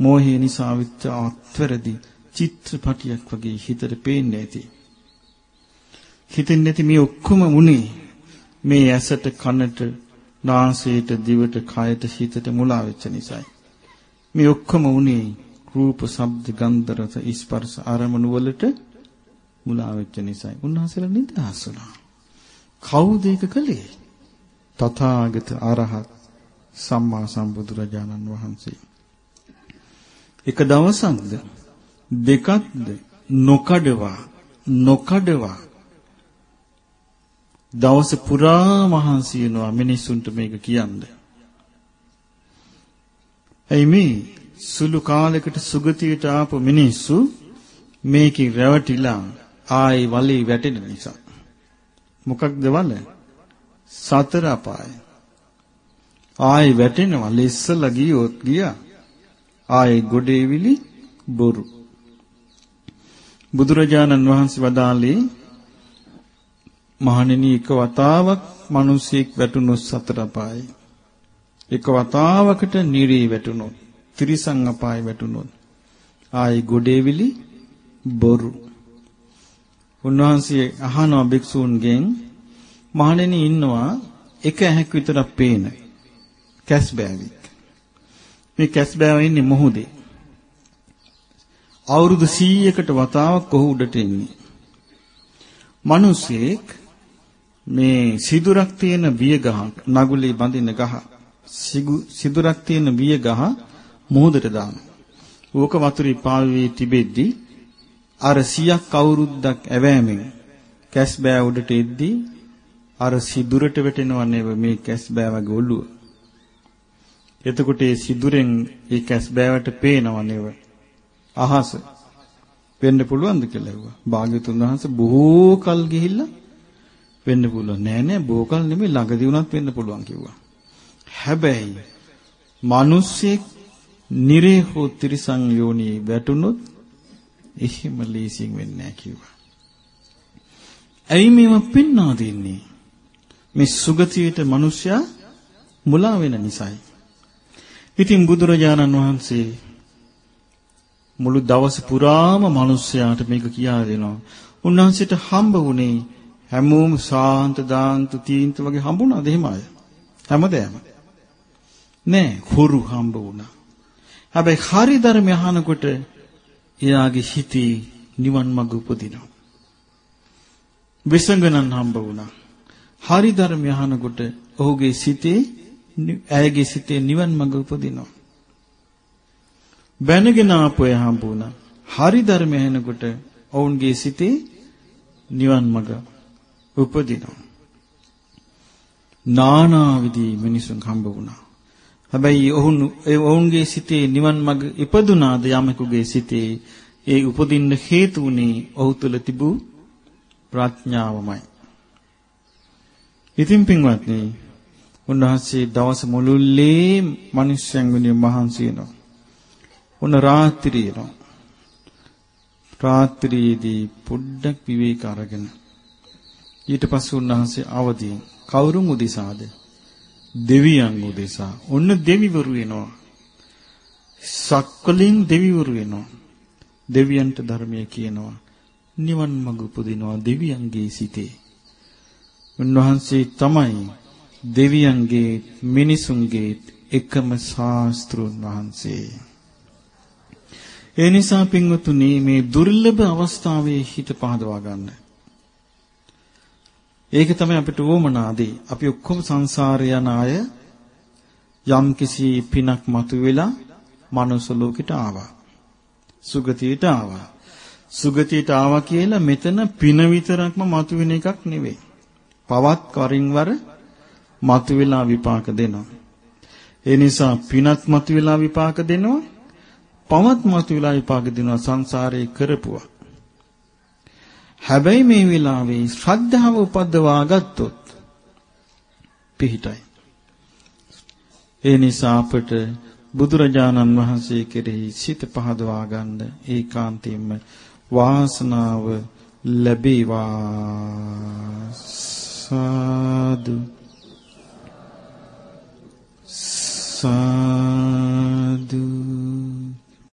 Speaker 2: මෝහය නිසා වෙච්ච අත්වැරදි චිත්‍රපටියක් වගේ හිතට පේන්නේ නැති. හිතෙන්නේ නැති මේ ඔක්කොම මුනේ මේ ඇසට කනට නාසයට දිවට කයට හිතට මුලා වෙච්ච නිසායි. මේ ඔක්කොම උනේ රූප, ශබ්ද, ගන්ධ, රස, ස්පර්ශ ආරමුණු වලට මුලා වෙච්ච නිසායි. උන්වහන්සේලා නිදහස් වුණා. කවුද ඒක කළේ? තථාගත අරහත් සම්මා සම්බුදුරජාණන් වහන්සේ. එක දවසක්ද දෙකක්ද නොකඩවා නොකඩවා දවස පුරා මහන්සි වෙනවා මිනිස්සුන්ට මේක කියන්න. එයි මේ සුළු කාලයකට සුගතියට ආපු මිනිස්සු මේකේ රැවටිලා ආයි වලේ වැටෙන නිසා. මොකක්ද වල? සතර අපාය. ආයි වැටෙනවා ලෙස්සලා ගියොත් ගියා. ආයි ගොඩේවිලි බොරු. බුදුරජාණන් වහන්සේ වදාළේ මහණෙනි එක වතාවක් මිනිසෙක් වැටුනොත් සතර අපායයි. එක වතාවකට නිරේ වැටුනොත්, ත්‍රිසං අපාය වැටුනොත් ආයි ගොඩේවිලි බොරු. උන්වහන්සේ අහනවා භික්ෂූන්ගෙන් මහණෙනි ඉන්නවා එක ඇහැක් විතරක් පේන කැස් බෑවික්. මේ කැස් බෑව ඉන්නේ මොහොතේ. අවුරුදු 100කට වතාවක් ඔහු උඩට එන්නේ. මිනිසෙක් මේ සිදුරක් තියෙන බිය ගහක් නගුලේ බඳින ගහ සිදුරක් තියෙන බිය ගහ මොහොතට දානවා. ඕක වතුරේ පාවෙවි තිබෙද්දී අර 100ක් අවුරුද්දක් ඇවෑමෙන් කැස් බෑ උඩට එද්දී අර සිදුරට වැටෙනව නෙව මේ කැස් බෑවගේ ඔළුව. එතකොට ඒ සිදුරෙන් ඒ කැස් බෑවට පේනව නෙව අහස වෙන්න පුළුවන්ද කියලා ඇහුවා. භාග්‍යතුන් වහන්සේ බොහෝ කල් ගිහිල්ලා වෙන්න පුළුවන්. නෑ නෑ බොහෝ කල් නෙමෙයි ළඟදී වුණත් වෙන්න පුළුවන් කිව්වා. හැබැයි මිනිස්සෙක් නිරේ හෝ තිරිසන් යෝනි වැටුනොත් එහෙම ලීසින් වෙන්නේ නැහැ කිව්වා. ඇයි මේව පෙන්වා දෙන්නේ? මේ සුගතියට මිනිසයා මුලා වෙන නිසායි. ඉතින් බුදුරජාණන් වහන්සේ මුළු දවස පුරාම මිනිසයාට මේක කියා දෙනවා. උන්වහන්සේට හම්බ වුණේ හැමෝම සාන්ත දාන්ත තීන්ත වගේ හම්බුණාද එහෙම අය? හැමදේම. නෑ, හොරු හම්බ වුණා. හැබැයි හරි ධර්මය අහනකොට එයාගේ හිතේ නිවන් මඟ උපදිනවා. විසංගනන් හම්බ වුණා. හරි ධර්මය අහනකොට ඔහුගේ සිතේ ඇයගේ සිතේ නිවන් මඟ උපදිනවා. බැනගෙන ආපු අය හම්බ වුණා. හරි ධර්මය අහනකොට ඔවුන්ගේ සිතේ නිවන් මඟ උපදිනවා. නානා විදී මිනිසුන් හම්බ වුණා. හැබැයි ඔවුන් ඔවුන්ගේ සිතේ නිවන් මඟ ඉපදුනාද යමෙකුගේ සිතේ ඒ උපදින්න හේතු වුණේ ඔහු තුළ තිබූ ප්‍රඥාවමයි. ඉතින් පින්වත්නි උන්වහන්සේ දවස මුළුල්ලේ මිනිස්යන් වෙනුවෙන් මහන්සි වෙනවා. උන රාත්‍රියේනවා. රාත්‍රියේදී පොඩ්ඩක් විවේක අරගෙන ඊට පස්සේ උන්වහන්සේ අවදීන් කවුරුන් උදෙසාද? දෙවියන් උදෙසා. ඔන්න දෙවිවරු වෙනවා. සක්වලින් දෙවිවරු වෙනවා. දෙවියන්ට ධර්මය කියනවා. නිවන් මඟ උපදිනවා දෙවියන්ගේ සිතේ. උන්වහන්සේ තමයි දෙවියන්ගේ මිනිසුන්ගේ එකම ශාස්ත්‍රුන් වහන්සේ. ඒ නිසා පින්වතුනි මේ දුර්ලභ අවස්ථාවේ හිත පහදවා ගන්න. ඒක තමයි අපිට වොමනාදී. අපි ඔක්කොම සංසාරේ යන අය යම් කිසි පිනක් මතුවෙලා මනුස්ස ලෝකෙට ආවා. සුගතියට ආවා. සුගතියට ආවා කියලා මෙතන පින විතරක්ම මතුවෙන එකක් නෙවෙයි. පවත් කරින් වර මතුවෙලා විපාක දෙනවා. ඒ නිසා පිනත් මතුවෙලා විපාක දෙනවා. පවත් මතුවෙලා විපාක දෙනවා සංසාරේ කරපුවා. හැබැයි මේ වෙලාවේ ශ්‍රද්ධාව උපද්දවා ගත්තොත් පිහිටයි. ඒ නිසා අපට බුදුරජාණන් වහන්සේ කෙරෙහි සිත පහදවා ගන්න ඒකාන්තයෙන්ම වාසනාව ලැබේවා. සාදු. සා